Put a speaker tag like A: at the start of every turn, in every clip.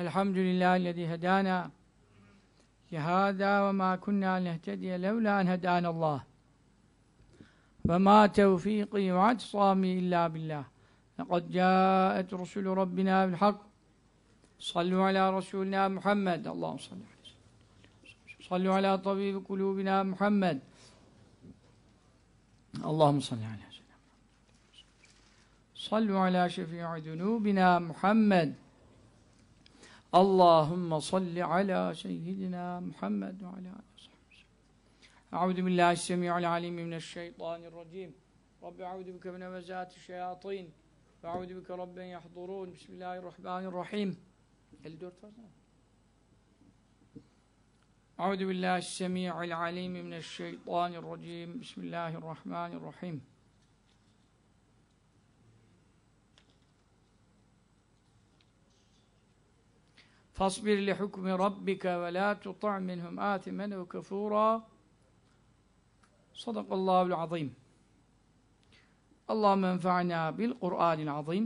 A: الحمد لله الذي هدانا لهذا وما كنا لنهتدي لولا أن هدانا الله. وما توفيقي واعتصامي إلا بالله. لقد جاءت رسل ربنا بالحق. صلوا على رسولنا محمد. اللهم صل عليه وسلم صلوا على طبيب قلوبنا محمد. اللهم صل على سيدنا صلوا على شفيع ذنوبنا محمد. اللهم صل على سيدنا محمد وعلى آله وصحبه أعوذ بالله السميع العليم من الشيطان الرجيم. رب أعوذ بك من همزات الشياطين. وأعوذ بك رب يحضرون. بسم الله الرحمن الرحيم. 54 fazla أعوذ بالله السميع العليم من الشيطان الرجيم. بسم الله الرحمن الرحيم. فاصبر لحكم ربك ولا تطع منهم. آثما وكفورا صدق الله العظيم. اللهم انفعنا بالقرآن العظيم.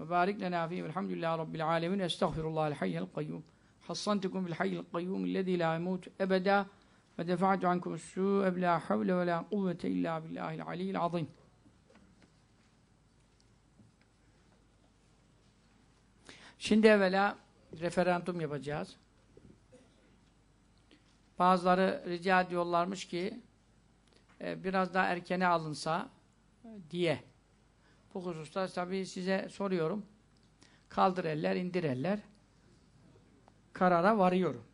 A: وبارك لنا فيه. والحمد لله رب العالمين. أستغفر الله الحي القيوم. حصنتكم بالحي القيوم الذي لا يموت أبدا. ودفعت عنكم السوء بلا حول ولا قوة إلا بالله العلي العظيم. Şimdi evvela referandum yapacağız. Bazıları rica ediyorlarmış ki e, biraz daha erkene alınsa e, diye. Bu hususta tabii size soruyorum. Kaldır eller, indir eller. Karara varıyorum.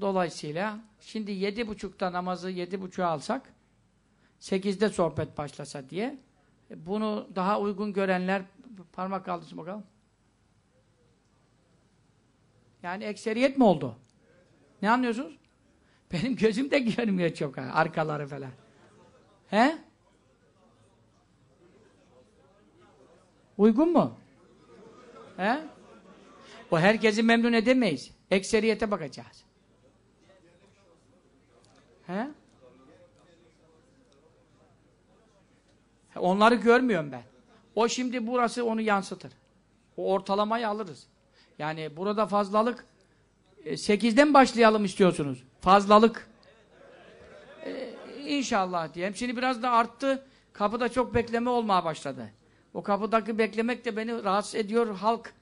A: Dolayısıyla şimdi yedi buçukta namazı yedi buçuğa alsak sekizde sohbet başlasa diye e, bunu daha uygun görenler parmak kaldırsın bakalım. Yani ekseriyet mi oldu? Ne anlıyorsunuz? Benim gözüm de görmüyor çok ha, arkaları falan. He? Uygun mu? He? O herkesi memnun edemeyiz. Ekseriyete bakacağız. He? Onları görmüyorum ben. O şimdi burası onu yansıtır. O ortalamayı alırız. Yani burada fazlalık e, 8'den başlayalım istiyorsunuz. Fazlalık. E, inşallah diyeyim. Şimdi biraz da arttı. Kapıda çok bekleme olmaya başladı. O kapıdaki beklemek de beni rahatsız ediyor. Halk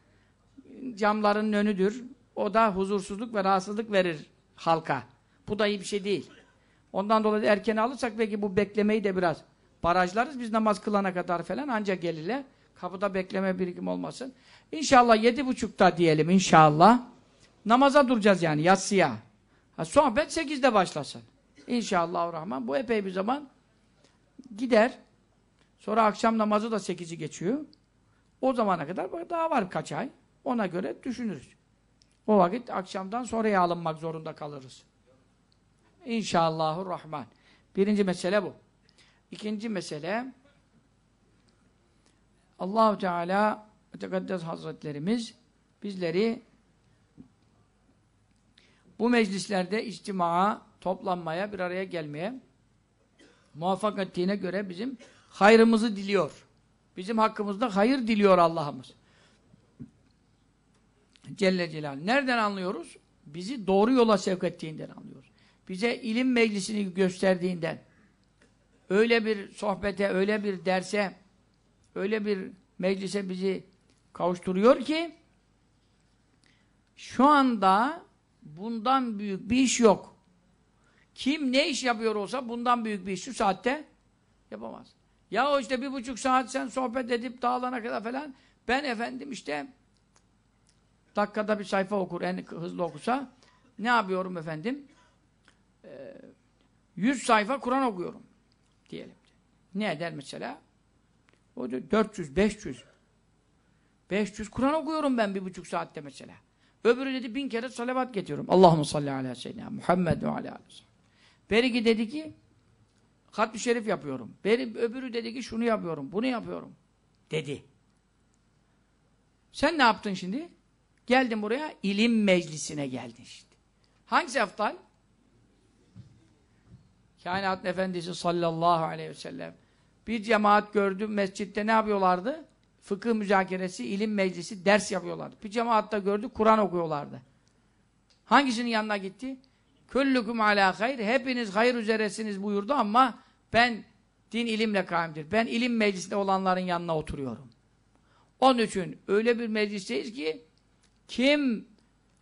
A: camların önüdür. O da huzursuzluk ve rahatsızlık verir halka. Bu da iyi bir şey değil. Ondan dolayı erken alırsak belki bu beklemeyi de biraz barajlarız. Biz namaz kılana kadar falan ancak gelirler. Kapıda bekleme birikim olmasın. İnşallah yedi buçukta diyelim inşallah. Namaza duracağız yani yatsıya. Ha, sohbet sekizde başlasın. İnşallah Rahman. Bu epey bir zaman gider. Sonra akşam namazı da sekizi geçiyor. O zamana kadar daha var kaç ay. Ona göre düşünürüz. O vakit akşamdan sonraya alınmak zorunda kalırız. İnşallahurrahman. Birinci mesele bu. İkinci mesele Allahu Teala Tekaddes Hazretlerimiz bizleri bu meclislerde içtimaa, toplanmaya, bir araya gelmeye muvaffak ettiğine göre bizim hayrımızı diliyor. Bizim hakkımızda hayır diliyor Allah'ımız. Celle Celaluhu. Nereden anlıyoruz? Bizi doğru yola sevk ettiğinden anlıyoruz. Bize ilim meclisini gösterdiğinden, öyle bir sohbete, öyle bir derse, öyle bir meclise bizi kavuşturuyor ki şu anda bundan büyük bir iş yok. Kim ne iş yapıyor olsa bundan büyük bir iş şu saatte yapamaz. Ya o işte bir buçuk saat sen sohbet edip dağılana kadar falan ben efendim işte dakikada bir sayfa okur en hızlı okusa ne yapıyorum efendim? Ee, 100 sayfa Kur'an okuyorum diyelim. Ne eder mesela? O da 400, 500. 500 Kur'an okuyorum ben bir buçuk saatte mesela. Öbürü dedi bin kere salavat getiriyorum. Allahümme salli ala seyyidina Muhammed ve ala aleyhi Beriki dedi ki hat-ı şerif yapıyorum. Beri, öbürü dedi ki şunu yapıyorum, bunu yapıyorum. Dedi. Sen ne yaptın şimdi? Geldin buraya, ilim meclisine geldin işte. Hangisi eftal? Kainat Efendisi sallallahu aleyhi ve sellem bir cemaat gördü mescitte ne yapıyorlardı? fıkıh müzakeresi, ilim meclisi, ders yapıyorlardı. Bir cemaatta gördük, Kur'an okuyorlardı. Hangisinin yanına gitti? Küllüküm alâ hayr. Hepiniz hayır üzeresiniz buyurdu ama ben din ilimle kaimdir. Ben ilim meclisinde olanların yanına oturuyorum. Onun için öyle bir meclisteyiz ki kim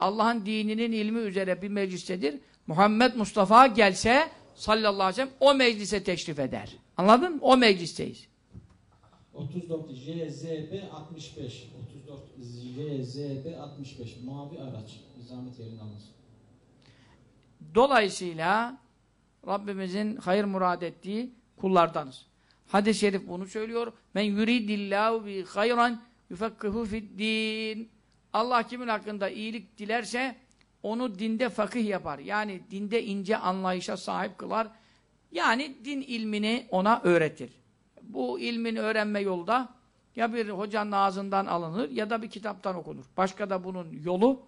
A: Allah'ın dininin ilmi üzere bir meclistedir, Muhammed Mustafa gelse sallallahu aleyhi ve sellem o meclise teşrif eder. Anladın mı? O meclisteyiz.
B: 34 JZB 65 34 JZB 65 mavi araç zahmet yerini alınsın.
A: Dolayısıyla Rabbimizin hayır murad ettiği kullardanız. Hadis-i şerif bunu söylüyor. Men yuridillahu bi hayran yufakkihu fid-din. Allah kimin hakkında iyilik dilerse onu dinde fakih yapar. Yani dinde ince anlayışa sahip kılar. Yani din ilmini ona öğretir. Bu ilmin öğrenme yolu da ya bir hocanın ağzından alınır ya da bir kitaptan okunur. Başka da bunun yolu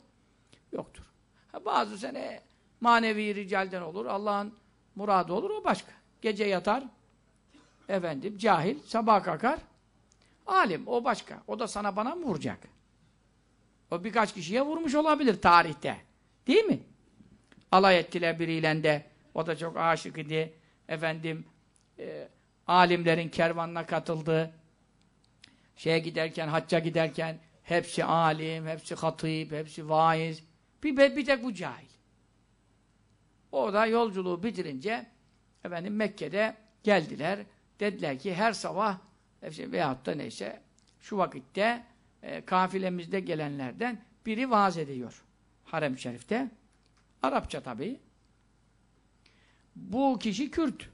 A: yoktur. Ha, bazı sene manevi ricalden olur, Allah'ın muradı olur, o başka. Gece yatar, efendim, cahil, sabah kalkar, alim, o başka. O da sana bana mı vuracak? O birkaç kişiye vurmuş olabilir tarihte. Değil mi? Alay ettiler biriyle de, o da çok aşık idi. Efendim, e, alimlerin kervanına katıldı. Şeye giderken, hacca giderken, hepsi alim, hepsi hatip, hepsi vaiz. Bir, bir tek bu cahil. O da yolculuğu bitirince efendim Mekke'de geldiler. Dediler ki her sabah veyahut da neyse şu vakitte e, kafilemizde gelenlerden biri vaaz ediyor. Harem-i Şerif'te. Arapça tabii. Bu kişi Kürt.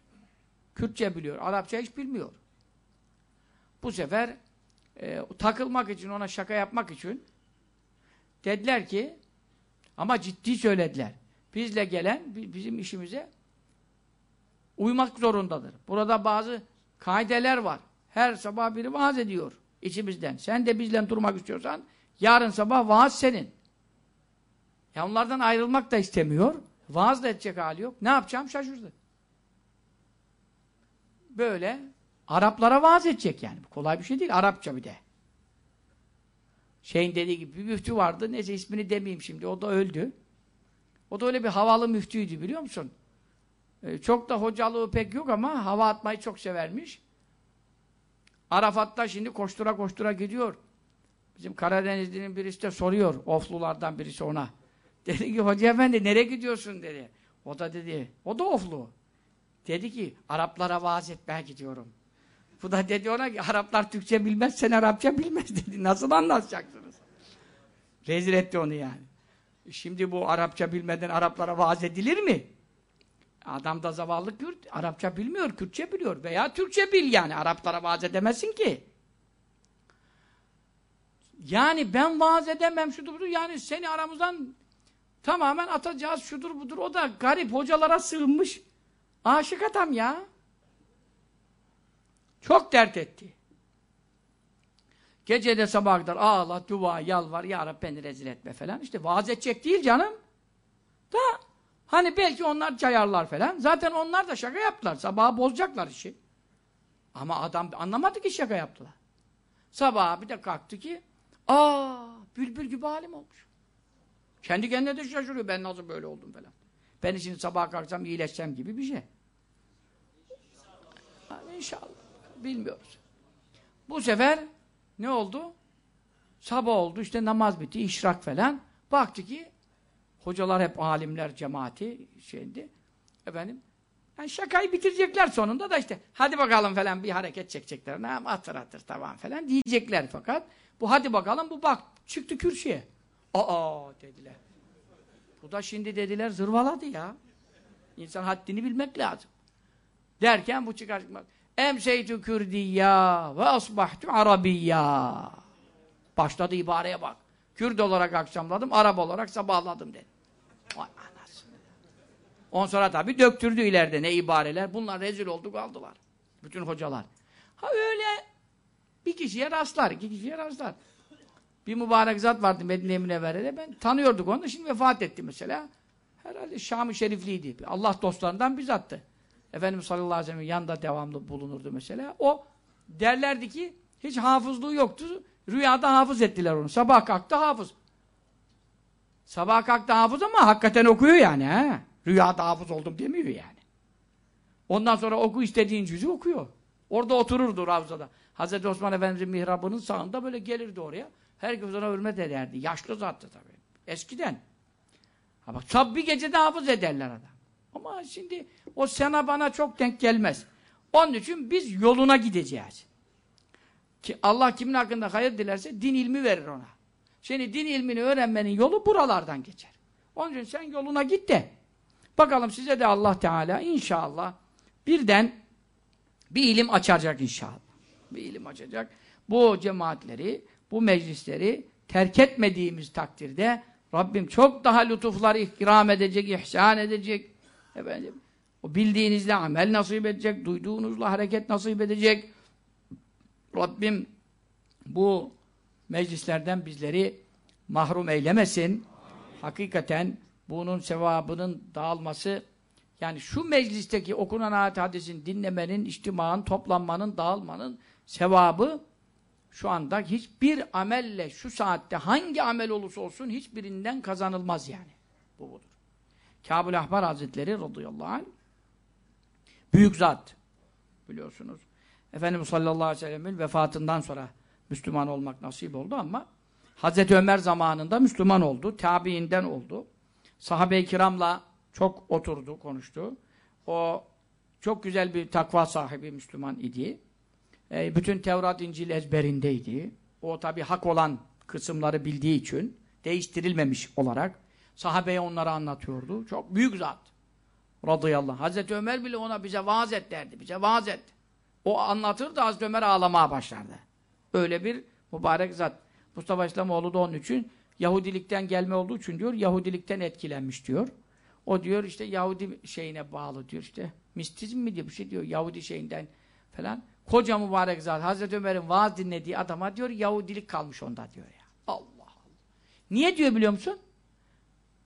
A: Kürtçe biliyor. Arapça hiç bilmiyor. Bu sefer e, takılmak için, ona şaka yapmak için dediler ki ama ciddi söylediler. Bizle gelen bizim işimize uymak zorundadır. Burada bazı kaideler var. Her sabah biri vaaz ediyor içimizden. Sen de bizle durmak istiyorsan yarın sabah vaaz senin. Ya onlardan ayrılmak da istemiyor. Vaaz da edecek hali yok. Ne yapacağım şaşırdı. Böyle Araplara vaaz edecek yani. Kolay bir şey değil. Arapça bir de. Şeyin dediği gibi bir müftü vardı. Neyse ismini demeyeyim şimdi. O da öldü. O da öyle bir havalı müftüydü biliyor musun? Ee, çok da hocalığı pek yok ama hava atmayı çok severmiş. Arafat'ta şimdi koştura koştura gidiyor. Bizim Karadenizli'nin birisi de soruyor. Oflulardan birisi ona. Dedi ki hoca efendi nereye gidiyorsun dedi. O da dedi. O da oflu. Dedi ki Araplara vaaz etmeye gidiyorum. Bu da dedi ona ki Araplar Türkçe bilmez sen Arapça bilmez dedi. Nasıl anlaşacaksınız? Rezil etti onu yani. Şimdi bu Arapça bilmeden Araplara vaaz edilir mi? Adam da zavallı Kürt, Arapça bilmiyor, Kürtçe biliyor. Veya Türkçe bil yani, Araplara vaaz edemezsin ki. Yani ben vaaz edemem, budur, yani seni aramızdan tamamen atacağız, şudur budur. O da garip hocalara sığınmış. Aşık adam ya. Çok dert etti. Gecede sabah kadar ağla, dua, yalvar, ya Rabbi beni rezil etme falan. İşte vaaz edecek değil canım. Da hani belki onlar cayarlar falan. Zaten onlar da şaka yaptılar. Sabaha bozacaklar işi. Ama adam anlamadı ki şaka yaptılar. Sabah bir de kalktı ki aa bülbül gibi halim olmuş. Kendi kendine de şaşırıyor. Ben nasıl böyle oldum falan. Ben şimdi sabah kalksam iyileşsem gibi bir şey. Yani inşallah. Bilmiyoruz. Bu sefer ne oldu? Sabah oldu, işte namaz bitti, işrak falan. Baktı ki, hocalar hep alimler, cemaati şeydi. Efendim, yani şakayı bitirecekler sonunda da işte, hadi bakalım falan bir hareket çekecekler. Ne atır atır tamam falan diyecekler fakat, bu hadi bakalım, bu bak, çıktı kürsüye. Aa dediler. Bu da şimdi dediler zırvaladı ya. İnsan haddini bilmek lazım. Derken bu çıkar çıkmaz. Emseytü Kürdiyya ve asbahtu Arabiyya. Başladı ibareye bak. Kürt olarak akşamladım, Arap olarak sabahladım dedi. Vay anasını. On sonra tabii döktürdü ileride ne ibareler. Bunlar rezil oldu kaldılar. Bütün hocalar. Ha öyle bir kişiye rastlar, iki kişiye rastlar. Bir mübarek zat vardı Medine-i Münevvere'de. Ben tanıyorduk onu şimdi vefat etti mesela. Herhalde Şam-ı Şerifliydi. Allah dostlarından bir zattı. Efendimiz sallallahu aleyhi ve sellem yanında devamlı bulunurdu mesela. O derlerdi ki Hiç hafızlığı yoktu. Rüyada hafız ettiler onu. Sabah kalktı hafız. Sabah kalktı hafız ama hakikaten okuyor yani. He? Rüyada hafız oldum demiyor yani. Ondan sonra oku istediğin cüzü okuyor. Orada otururdu Ravza'da. Hazreti Osman Efendimiz'in mihrabının sağında böyle gelirdi oraya. Herkes ona hürmet ederdi. Yaşlı zattı tabii. Eskiden. Tab bir gecede hafız ederler adam. Ama şimdi o sana bana çok denk gelmez. Onun için biz yoluna gideceğiz. Ki Allah kimin hakkında hayır dilerse din ilmi verir ona. Şimdi din ilmini öğrenmenin yolu buralardan geçer. Onun için sen yoluna git de. Bakalım size de Allah Teala inşallah birden bir ilim açacak inşallah. Bir ilim açacak. Bu cemaatleri, bu meclisleri terk etmediğimiz takdirde Rabbim çok daha lütuflar ikram edecek, ihsan edecek. Efendim, o bildiğinizle amel nasip edecek, duyduğunuzla hareket nasip edecek. Rabbim bu meclislerden bizleri mahrum eylemesin. Hakikaten bunun sevabının dağılması yani şu meclisteki okunan ayet hadisin dinlemenin, içtimanın, toplanmanın, dağılmanın sevabı şu anda hiçbir amelle şu saatte hangi amel olursa olsun hiçbirinden kazanılmaz yani. Bu budur. Kâb-ül Ahbar Hazretleri radıyallahu anh büyük zat biliyorsunuz. Efendimiz sallallahu aleyhi ve sellem'in vefatından sonra Müslüman olmak nasip oldu ama Hazreti Ömer zamanında Müslüman oldu. Tabiinden oldu. Sahabe-i kiramla çok oturdu, konuştu. O çok güzel bir takva sahibi Müslüman idi. E, bütün Tevrat, İncil ezberindeydi. O tabi hak olan kısımları bildiği için değiştirilmemiş olarak sahabeye onları anlatıyordu. Çok büyük zat. Radıyallahu anh. Hazreti Ömer bile ona bize vaaz et derdi. Bize vaaz et. O anlatırdı Hazreti Ömer ağlamaya başlardı. Öyle bir mübarek zat. Mustafa İslamoğlu da onun için Yahudilikten gelme olduğu için diyor Yahudilikten etkilenmiş diyor. O diyor işte Yahudi şeyine bağlı diyor işte. Mistizm mi diye bir şey diyor Yahudi şeyinden falan. Koca mübarek zat Hazreti Ömer'in vaaz dinlediği adama diyor Yahudilik kalmış onda diyor ya. Allah Allah. Niye diyor biliyor musun?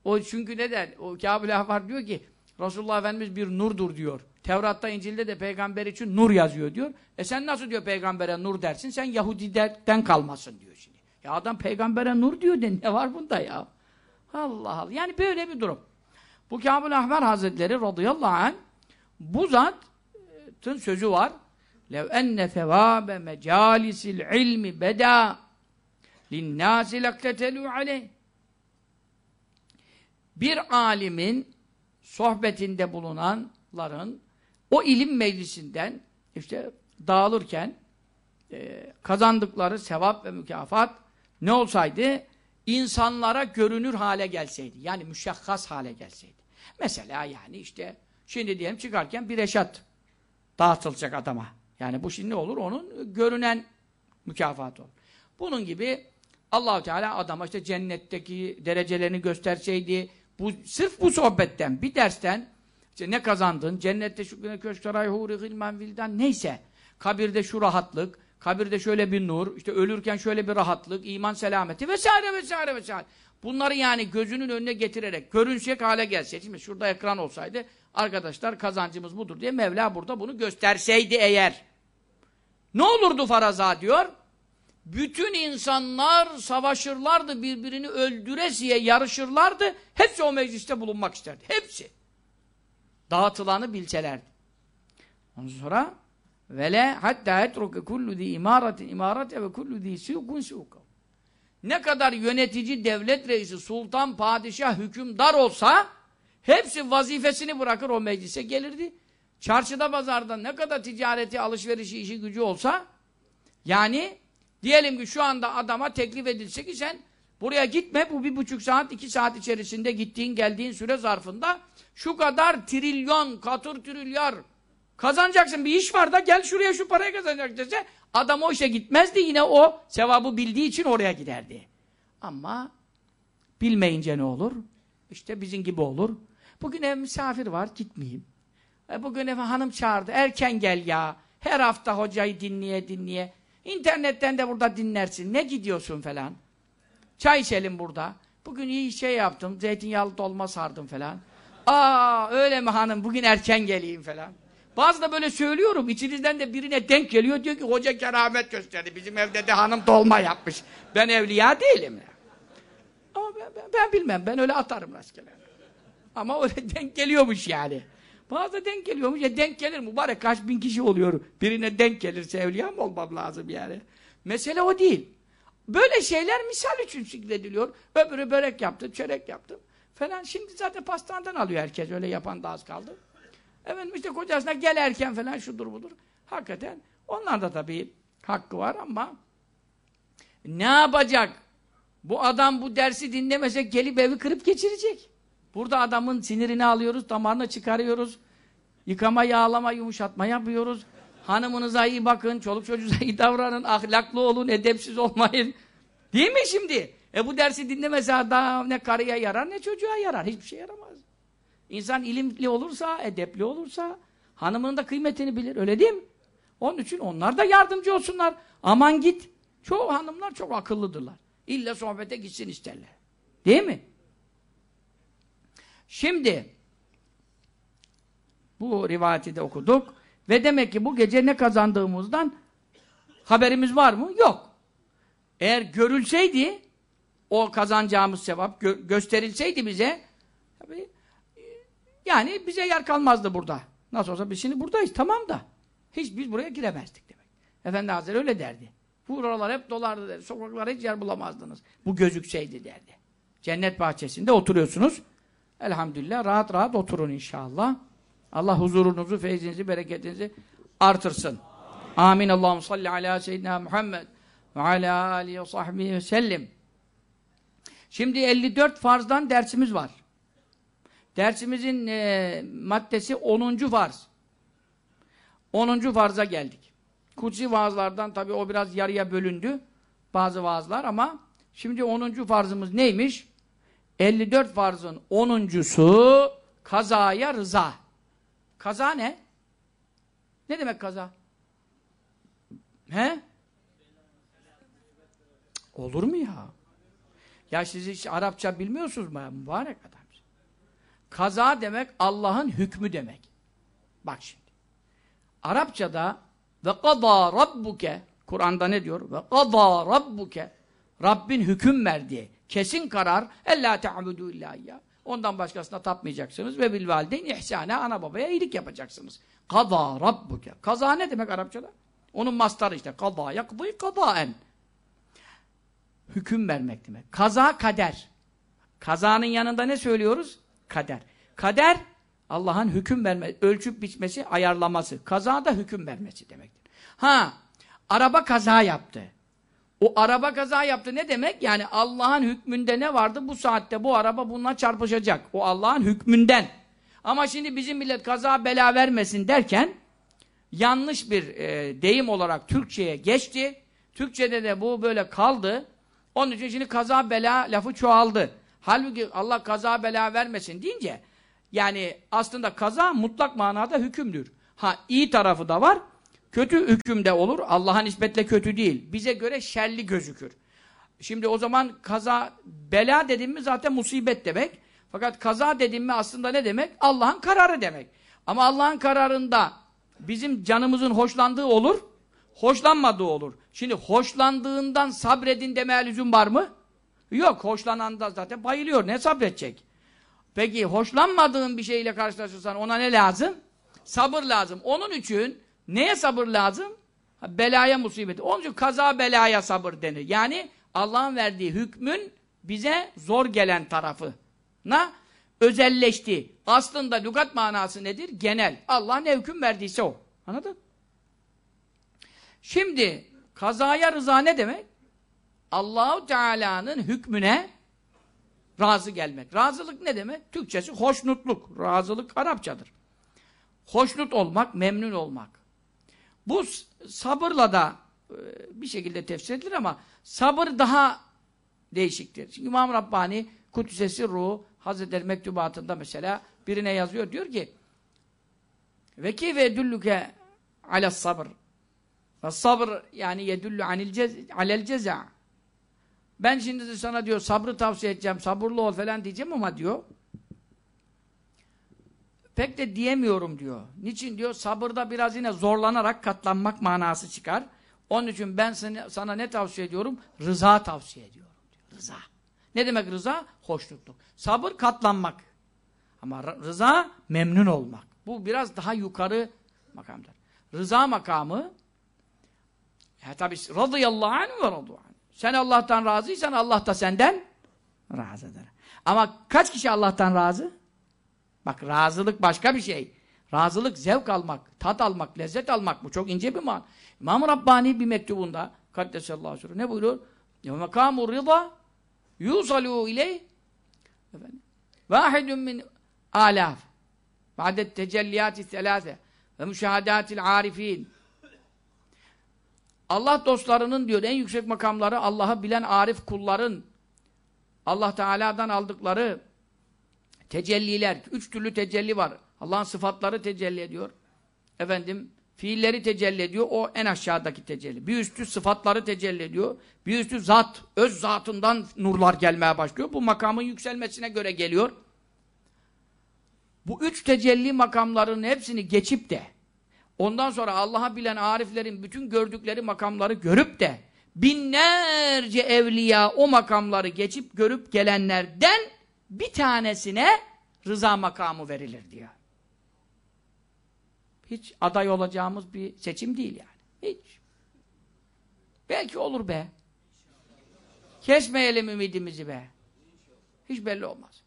A: O çünkü neden? O Kâb-ül Ahvar diyor ki Resulullah Efendimiz bir nurdur diyor. Tevrat'ta, İncil'de de peygamber için nur yazıyor diyor. E sen nasıl diyor peygambere nur dersin? Sen Yahudi'den kalmasın diyor şimdi. Ya adam peygambere nur diyor de ne var bunda ya? Allah Allah. Yani böyle bir durum. Bu Kâb-ül Ahvar Hazretleri radıyallahu anh bu zatın sözü var lev enne sevâbe mecalisil ilmi bedâ linnâsi laktetelû aleyh bir alimin sohbetinde bulunanların o ilim meclisinden işte dağılırken e, kazandıkları sevap ve mükafat ne olsaydı? insanlara görünür hale gelseydi. Yani müşakkas hale gelseydi. Mesela yani işte şimdi diyelim çıkarken bir reşat dağıtılacak adama. Yani bu şimdi ne olur? Onun görünen mükafatı olur. Bunun gibi Allahu Teala adama işte cennetteki derecelerini gösterseydi bu sırf bu sohbetten, bir dersten işte ne kazandın? Cennette şu köşk saray huri gilmen vildan neyse. Kabirde şu rahatlık, kabirde şöyle bir nur, işte ölürken şöyle bir rahatlık, iman selameti vesaire vesaire vesaire. Bunları yani gözünün önüne getirerek görünecek hale gelse. Şimdi şurada ekran olsaydı arkadaşlar kazancımız budur diye Mevla burada bunu gösterseydi eğer. Ne olurdu faraza diyor? Bütün insanlar savaşırlardı, birbirini öldüresiye yarışırlardı. Hepsi o mecliste bulunmak isterdi. Hepsi. Dağıtılanı bilselerdi. Ondan sonra vele hatta etruke kullu zi imaratin imarate ve kullu zi suqun suqa. Ne kadar yönetici, devlet reisi, sultan, padişah, hükümdar olsa hepsi vazifesini bırakır o meclise gelirdi. Çarşıda, pazarda ne kadar ticareti, alışverişi, işi gücü olsa yani diyelim ki şu anda adama teklif edilse ki sen buraya gitme bu bir buçuk saat, iki saat içerisinde gittiğin, geldiğin süre zarfında şu kadar trilyon, katır trilyar kazanacaksın bir iş var da gel şuraya şu parayı kazanacak dese adam o işe gitmezdi yine o sevabı bildiği için oraya giderdi. Ama bilmeyince ne olur? İşte bizim gibi olur. Bugün ev misafir var gitmeyeyim. E bugün ev hanım çağırdı erken gel ya. Her hafta hocayı dinleye dinleye. İnternetten de burada dinlersin. Ne gidiyorsun falan. Çay içelim burada. Bugün iyi şey yaptım. Zeytinyağlı dolma sardım falan. Aa öyle mi hanım bugün erken geleyim falan. Bazı da böyle söylüyorum. İçinizden de birine denk geliyor. Diyor ki hoca keramet gösterdi. Bizim evde de hanım dolma yapmış. Ben evliya değilim. Ama ben, ben, ben bilmem. Ben öyle atarım rastgele. Ama öyle denk geliyormuş yani. Bazı denk geliyormuş. Ya denk gelir mübarek kaç bin kişi oluyor. Birine denk gelirse evliya mı olmam lazım yani. Mesele o değil. Böyle şeyler misal için zikrediliyor. Öbürü börek yaptı, çörek yaptı falan. Şimdi zaten pastaneden alıyor herkes. Öyle yapan da az kaldı. Efendim işte kocasına gel erken falan şudur budur. Hakikaten onlar da tabii hakkı var ama ne yapacak? Bu adam bu dersi dinlemese gelip evi kırıp geçirecek. Burada adamın sinirini alıyoruz, damarını çıkarıyoruz. Yıkama, yağlama, yumuşatma yapıyoruz. Hanımınıza iyi bakın, çoluk çocuğunuza iyi davranın, ahlaklı olun, edepsiz olmayın. Değil mi şimdi? E bu dersi dinlemese adam ne karıya yarar ne çocuğa yarar. Hiçbir şey yaramaz. İnsan ilimli olursa, edepli olursa hanımının da kıymetini bilir. Öyle değil mi? Onun için onlar da yardımcı olsunlar. Aman git. Çoğu hanımlar çok akıllıdırlar. İlla sohbete gitsin isterler. Değil mi? Şimdi bu rivayeti de okuduk. Ve demek ki bu gece ne kazandığımızdan haberimiz var mı? Yok. Eğer görülseydi o kazanacağımız sevap gö gösterilseydi bize tabii, yani bize yer kalmazdı burada. Nasıl olsa biz şimdi buradayız tamam da hiç biz buraya giremezdik demek. Efendi Hazretleri öyle derdi. Bu oralar hep dolardı derdi. Sokaklara hiç yer bulamazdınız. Bu gözükseydi derdi. Cennet bahçesinde oturuyorsunuz. Elhamdülillah rahat rahat oturun inşallah. Allah huzurunuzu, feyzinizi, bereketinizi artırsın. Amin. Allahu salli ala seyyidina Muhammed ve ala alihi ve sahbihi ve sellim. Şimdi 54 farzdan dersimiz var. Dersimizin e, maddesi 10. farz. 10. farza geldik. Kutsi vaazlardan tabi o biraz yarıya bölündü. Bazı vaazlar ama şimdi 10. farzımız neymiş? 54 farzın 10.sü kazaya rıza. Kaza ne? Ne demek kaza? He? Olur mu ya? Ya siz hiç Arapça bilmiyorsunuz mu? Mübarek adam. Kaza demek Allah'ın hükmü demek. Bak şimdi. Arapçada ve kada rabbuke Kur'an'da ne diyor? Ve kada rabbuke Rabbin hüküm verdiği kesin karar ella te'abudu illa ya. Ondan başkasına tapmayacaksınız ve bil valideyn ana babaya iyilik yapacaksınız. Kada rabbuke. Kaza ne demek Arapçada? Onun mastarı işte. Kada yakdı kadaen. Hüküm vermek demek. Kaza kader. Kazanın yanında ne söylüyoruz? Kader. Kader Allah'ın hüküm verme, ölçüp biçmesi, ayarlaması. Kaza da hüküm vermesi demektir. Ha, araba kaza yaptı. O araba kaza yaptı ne demek? Yani Allah'ın hükmünde ne vardı? Bu saatte bu araba bununla çarpışacak. O Allah'ın hükmünden. Ama şimdi bizim millet kaza bela vermesin derken yanlış bir e, deyim olarak Türkçe'ye geçti. Türkçe'de de bu böyle kaldı. Onun için şimdi kaza bela lafı çoğaldı. Halbuki Allah kaza bela vermesin deyince yani aslında kaza mutlak manada hükümdür. Ha iyi tarafı da var. Kötü hükümde olur. Allah'a nispetle kötü değil. Bize göre şerli gözükür. Şimdi o zaman kaza, bela dedim mi zaten musibet demek. Fakat kaza dedim mi aslında ne demek? Allah'ın kararı demek. Ama Allah'ın kararında bizim canımızın hoşlandığı olur, hoşlanmadığı olur. Şimdi hoşlandığından sabredin demeye lüzum var mı? Yok, hoşlanan da zaten bayılıyor. Ne sabredecek? Peki hoşlanmadığın bir şeyle karşılaşırsan ona ne lazım? Sabır lazım. Onun için neye sabır lazım? Belaya musibeti. Onun için kaza belaya sabır denir. Yani Allah'ın verdiği hükmün bize zor gelen tarafına özelleşti. Aslında lügat manası nedir? Genel. Allah ne hüküm verdiyse o. Anladın? Şimdi kazaya rıza ne demek? Allahu Teala'nın hükmüne razı gelmek. Razılık ne demek? Türkçesi hoşnutluk. Razılık Arapçadır. Hoşnut olmak, memnun olmak. Bu sabırla da e, bir şekilde tefsir edilir ama sabır daha değişiktir. Şimdi İmam Rabbani Kudüs'esi ruhu Hazretleri mektubatında mesela birine yazıyor diyor ki ve ki ve düllüke ala sabır ve sabır yani yedüllü anil cez, alel ceza ben şimdi sana diyor sabrı tavsiye edeceğim, sabırlı ol falan diyeceğim ama diyor Pek de diyemiyorum diyor. Niçin diyor? Sabırda biraz yine zorlanarak katlanmak manası çıkar. Onun için ben sana, sana ne tavsiye ediyorum? Rıza tavsiye ediyorum. Diyor. Rıza. Ne demek rıza? Hoşnutluk. Sabır katlanmak. Ama rı- rıza memnun olmak. Bu biraz daha yukarı makamdır. Rıza makamı ya tabi radıyallahu anh ve radu. Sen Allah'tan razıysan Allah da senden razıdır. Ama kaç kişi Allah'tan razı? Bak razılık başka bir şey. Razılık zevk almak, tat almak, lezzet almak. Bu çok ince bir man. İmam Rabbani bir mektubunda Kaddesallahu aleyhi ve ne buyuruyor? Mekamu rıza yusalu iley vahidun min alaf ba'det tecelliyati selase ve müşahadatil arifin Allah dostlarının diyor en yüksek makamları Allah'ı bilen arif kulların Allah Teala'dan aldıkları tecelliler, üç türlü tecelli var. Allah'ın sıfatları tecelli ediyor. Efendim, fiilleri tecelli ediyor. O en aşağıdaki tecelli. Bir üstü sıfatları tecelli ediyor. Bir üstü zat, öz zatından nurlar gelmeye başlıyor. Bu makamın yükselmesine göre geliyor. Bu üç tecelli makamlarının hepsini geçip de ondan sonra Allah'ı bilen ariflerin bütün gördükleri makamları görüp de binlerce evliya o makamları geçip görüp gelenlerden bir tanesine rıza makamı verilir diyor. Hiç aday olacağımız bir seçim değil yani. Hiç. Belki olur be. Kesmeyelim ümidimizi be. Hiç belli olmaz.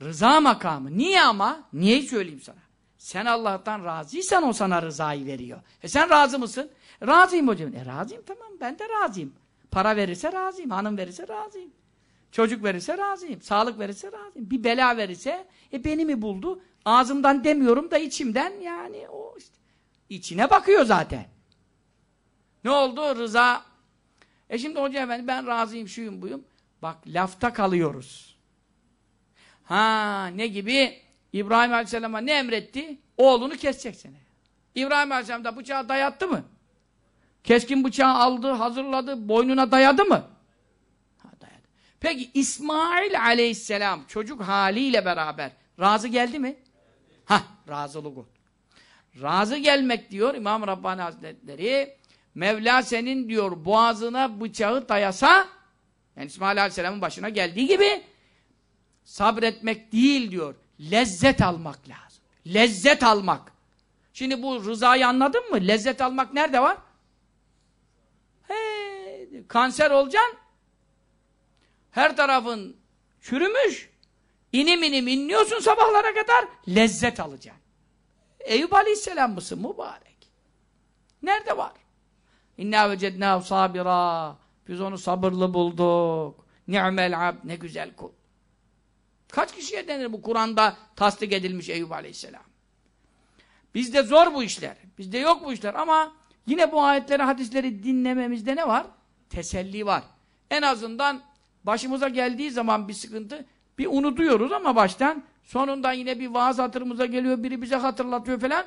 A: Rıza makamı. Niye ama? Niye söyleyeyim sana? Sen Allah'tan razıysan o sana rızayı veriyor. E sen razı mısın? Razıyım hocam. E razıyım tamam ben de razıyım. Para verirse razıyım. Hanım verirse razıyım. Çocuk verirse razıyım. Sağlık verirse razıyım. Bir bela verirse e beni mi buldu? Ağzımdan demiyorum da içimden yani o işte. içine bakıyor zaten. Ne oldu? Rıza. E şimdi hoca efendi ben razıyım şuyum buyum. Bak lafta kalıyoruz. Ha ne gibi? İbrahim Aleyhisselam'a ne emretti? Oğlunu kesecek seni. İbrahim Aleyhisselam da bıçağı dayattı mı? Keskin bıçağı aldı, hazırladı, boynuna dayadı mı? Peki İsmail Aleyhisselam çocuk haliyle beraber razı geldi mi? Ha, razılık o. Razı gelmek diyor İmam Rabbani Hazretleri. Mevla senin diyor boğazına bıçağı dayasa yani İsmail Aleyhisselam'ın başına geldiği gibi sabretmek değil diyor. Lezzet almak lazım. Lezzet almak. Şimdi bu rızayı anladın mı? Lezzet almak nerede var? Hey, kanser olacaksın. Her tarafın çürümüş. İnim inim inliyorsun sabahlara kadar. Lezzet alacaksın. Eyüp Aleyhisselam mısın mübarek? Nerede var? İnna vecednâhu sabira. Biz onu sabırlı bulduk. Ni'mel abd. Ne güzel kul. Kaç kişiye denir bu Kur'an'da tasdik edilmiş Eyüp Aleyhisselam? Bizde zor bu işler. Bizde yok bu işler ama yine bu ayetleri, hadisleri dinlememizde ne var? Teselli var. En azından başımıza geldiği zaman bir sıkıntı bir unutuyoruz ama baştan sonunda yine bir vaaz hatırımıza geliyor, biri bize hatırlatıyor falan.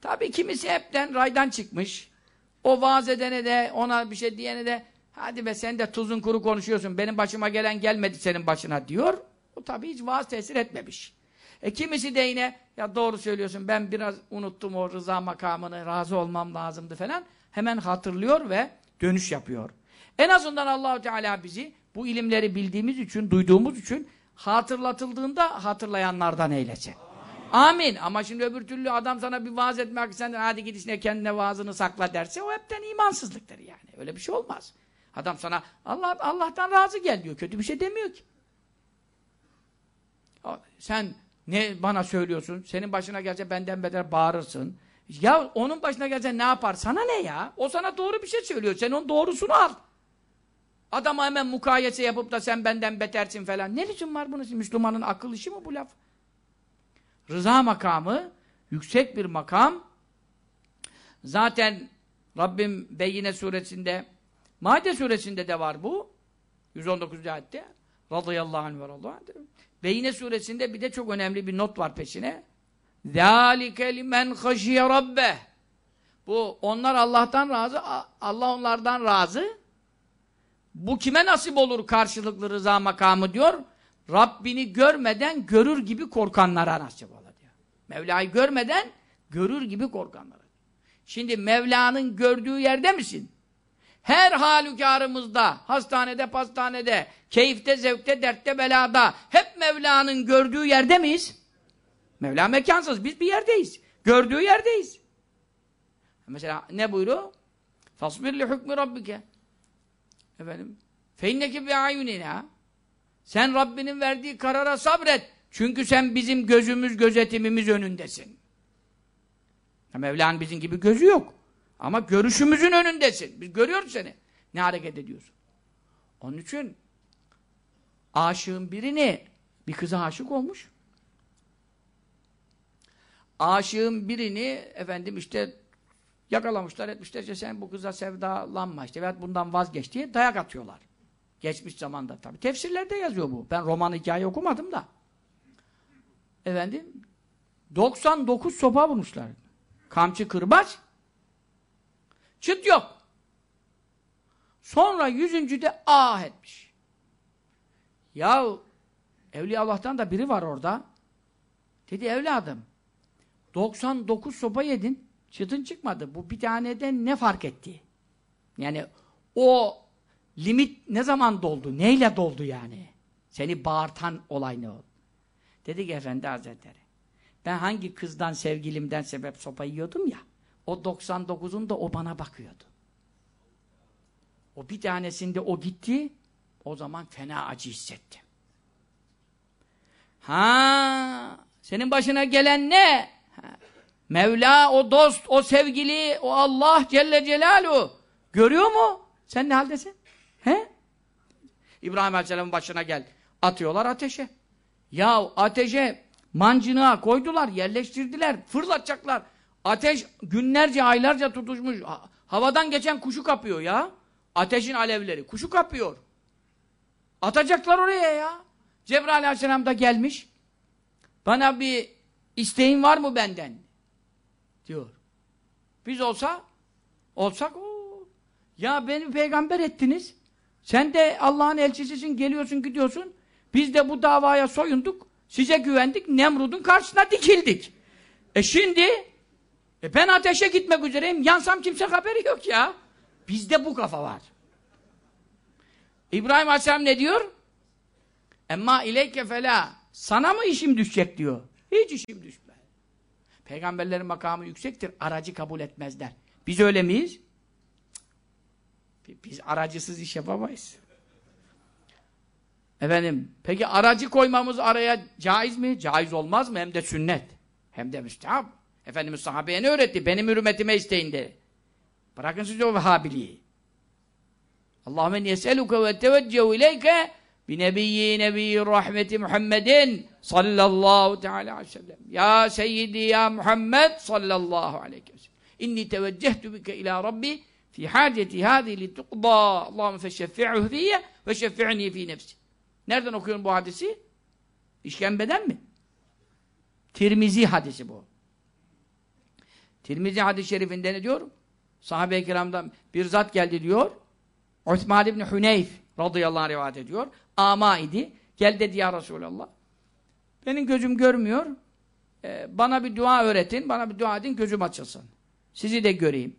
A: Tabii kimisi hepten raydan çıkmış. O vaaz edene de, ona bir şey diyene de hadi be sen de tuzun kuru konuşuyorsun, benim başıma gelen gelmedi senin başına diyor. O tabii hiç vaaz tesir etmemiş. E kimisi de yine ya doğru söylüyorsun ben biraz unuttum o rıza makamını, razı olmam lazımdı falan. Hemen hatırlıyor ve dönüş yapıyor. En azından Allahu Teala bizi bu ilimleri bildiğimiz için, duyduğumuz için hatırlatıldığında hatırlayanlardan eylesin. Amin. Ama şimdi öbür türlü adam sana bir vaaz etmek sen hadi git işte kendine vaazını sakla derse o hepten imansızlıktır yani. Öyle bir şey olmaz. Adam sana Allah Allah'tan razı gel diyor. Kötü bir şey demiyor ki. Sen ne bana söylüyorsun? Senin başına gelse benden beter bağırırsın. Ya onun başına gelse ne yapar? Sana ne ya? O sana doğru bir şey söylüyor. Sen onun doğrusunu al. Adama hemen mukayese yapıp da sen benden betersin falan. Ne lüzum var bunun? Müslümanın akıl işi mi bu laf? Rıza makamı yüksek bir makam. Zaten Rabbim Beyyine suresinde Maide suresinde de var bu. 119. ayette. Radıyallahu anh ve radıyallahu anh. Beyyine suresinde bir de çok önemli bir not var peşine. ذَٰلِكَ لِمَنْ خَشِيَ رَبَّهِ Bu onlar Allah'tan razı, Allah onlardan razı. Bu kime nasip olur karşılıklı rıza makamı diyor? Rabbini görmeden görür gibi korkanlara nasip olur diyor. Mevla'yı görmeden görür gibi korkanlara. Şimdi Mevla'nın gördüğü yerde misin? Her halükarımızda, hastanede, pastanede, keyifte, zevkte, dertte, belada hep Mevla'nın gördüğü yerde miyiz? Mevla mekansız. Biz bir yerdeyiz. Gördüğü yerdeyiz. Mesela ne buyuruyor? Fasbir li hükmü. Efendim. Feinneki bi ayunina. Sen Rabbinin verdiği karara sabret. Çünkü sen bizim gözümüz, gözetimimiz önündesin. Mevla'nın bizim gibi gözü yok. Ama görüşümüzün önündesin. Biz görüyoruz seni. Ne hareket ediyorsun? Onun için aşığın birini bir kıza aşık olmuş. Aşığın birini efendim işte yakalamışlar etmişler işte sen bu kıza sevdalanma işte veya bundan vazgeç diye dayak atıyorlar. Geçmiş zamanda tabii. Tefsirlerde yazıyor bu. Ben roman hikaye okumadım da. Efendim 99 sopa bulmuşlar. Kamçı kırbaç çıt yok. Sonra yüzüncüde ah etmiş. Yahu Evliya Allah'tan da biri var orada. Dedi evladım 99 sopa yedin çıtın çıkmadı. Bu bir taneden ne fark etti? Yani o limit ne zaman doldu? Neyle doldu yani? Seni bağırtan olay ne oldu? Dedi ki Efendi Hazretleri ben hangi kızdan sevgilimden sebep sopa yiyordum ya o 99'un da o bana bakıyordu. O bir tanesinde o gitti o zaman fena acı hissettim. Ha, senin başına gelen ne? Mevla, o dost, o sevgili, o Allah Celle Celaluhu görüyor mu? Sen ne haldesin? He? İbrahim Aleyhisselam'ın başına gel. Atıyorlar ateşe. Ya ateşe mancınığa koydular, yerleştirdiler, fırlatacaklar. Ateş günlerce, aylarca tutuşmuş. Ha- Havadan geçen kuşu kapıyor ya. Ateşin alevleri. Kuşu kapıyor. Atacaklar oraya ya. Cebrail Aleyhisselam da gelmiş. Bana bir isteğin var mı benden? Diyor. Biz olsa olsak o. Ya beni peygamber ettiniz. Sen de Allah'ın elçisisin, geliyorsun, gidiyorsun. Biz de bu davaya soyunduk. Size güvendik. Nemrud'un karşısına dikildik. E şimdi e ben ateşe gitmek üzereyim. Yansam kimse haberi yok ya. Bizde bu kafa var. İbrahim Aleyhisselam ne diyor? Emma ileyke fela. Sana mı işim düşecek diyor. Hiç işim düşmez. Peygamberlerin makamı yüksektir. Aracı kabul etmezler. Biz öyle miyiz? Biz aracısız iş yapamayız. Efendim, peki aracı koymamız araya caiz mi? Caiz olmaz mı? Hem de sünnet. Hem de müstehap. Efendimiz sahabeye ne öğretti? Benim hürmetime isteyin dedi. Bırakın siz o Vehhabiliği. Allahümme yeseluke ve teveccehu ileyke bi nebiyyi rahmeti Muhammedin sallallahu teala aleyhi ve sellem. Ya seyyidi ya Muhammed sallallahu aleyhi ve sellem. İnni teveccehtu bike ila Rabbi fi haceti hâzi li tuqda. Allahümme feşşeffi'uhu fiyye ve şeffi'ni fi nefsi. Nereden okuyorum bu hadisi? İşkembeden mi? Tirmizi hadisi bu. Tirmizi hadis-i şerifinde ne diyor? Sahabe-i kiramdan bir zat geldi diyor. Osman İbni Hüneyf radıyallahu anh rivayet ediyor. Ama idi. Gel dedi ya Resulallah. Benim gözüm görmüyor. Ee, bana bir dua öğretin. Bana bir dua edin gözüm açılsın. Sizi de göreyim.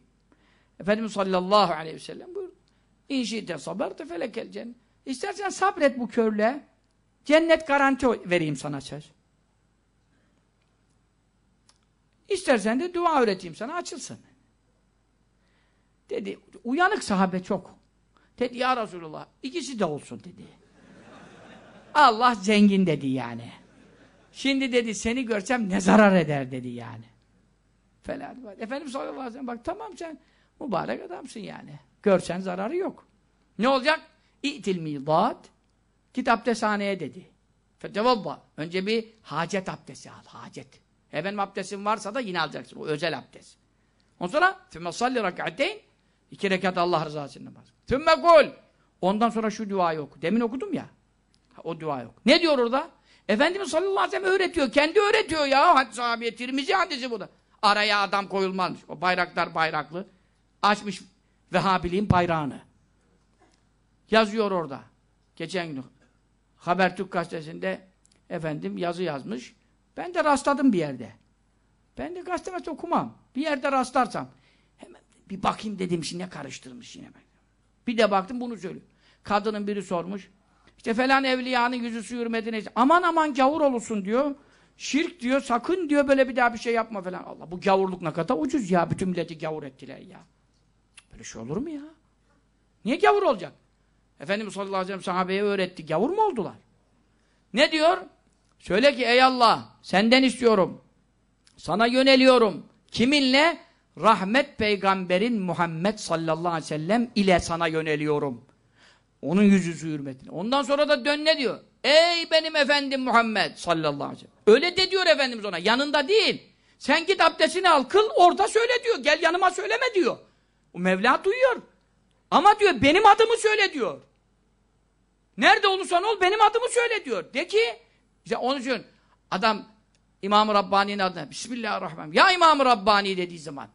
A: Efendimiz sallallahu aleyhi ve sellem buyurdu. İnşi'te saberte felekel cennet. İstersen sabret bu körle. Cennet garanti vereyim sana söz. İstersen de dua öğreteyim sana açılsın. Dedi, uyanık sahabe çok. Dedi ya Resulullah, ikisi de olsun dedi. Allah zengin dedi yani. Şimdi dedi seni görsem ne zarar eder dedi yani. Falan. Efendimiz sallallahu aleyhi ve sellem bak tamam sen mübarek adamsın yani. Görsen zararı yok. Ne olacak? İ'til midat git abdesthaneye dedi. Fetevabba. Önce bir hacet abdesti al. Hacet. E benim abdestim varsa da yine alacaksın. O özel abdest. Ondan sonra fümme salli rak'ateyn iki rekat Allah rızası için namaz. Fümme kul. Ondan sonra şu dua yok. Demin okudum ya. O dua yok. Ne diyor orada? Efendimiz sallallahu aleyhi ve sellem öğretiyor. Kendi öğretiyor ya. Hadis sahabeye Tirmizi hadisi bu da. Araya adam koyulmazmış. O bayraklar bayraklı. Açmış Vehhabiliğin bayrağını. Yazıyor orada. Geçen gün Habertürk gazetesinde efendim yazı yazmış. Ben de rastladım bir yerde. Ben de gazete gazete okumam. Bir yerde rastlarsam. Bir bakayım dedim şimdi ne karıştırmış yine ben. Bir de baktım bunu söylüyor. Kadının biri sormuş. İşte falan evliyanın yüzü su hürmetine. Aman aman gavur olursun diyor. Şirk diyor sakın diyor böyle bir daha bir şey yapma falan. Allah bu gavurluk ne kadar ucuz ya. Bütün milleti gavur ettiler ya. Böyle şey olur mu ya? Niye gavur olacak? Efendimiz sallallahu aleyhi ve sellem sahabeye öğretti. Gavur mu oldular? Ne diyor? Söyle ki ey Allah senden istiyorum. Sana yöneliyorum. Kiminle? Rahmet peygamberin Muhammed sallallahu aleyhi ve sellem ile sana yöneliyorum. Onun yüzüsü hürmetine. Ondan sonra da dön ne diyor? Ey benim efendim Muhammed sallallahu aleyhi ve sellem. Öyle de diyor Efendimiz ona. Yanında değil. Sen git abdestini al, kıl orada söyle diyor. Gel yanıma söyleme diyor. O Mevla duyuyor. Ama diyor benim adımı söyle diyor. Nerede olursan ol benim adımı söyle diyor. De ki işte onun için adam İmam-ı Rabbani'nin adına Bismillahirrahmanirrahim. Ya İmam-ı Rabbani dediği zaman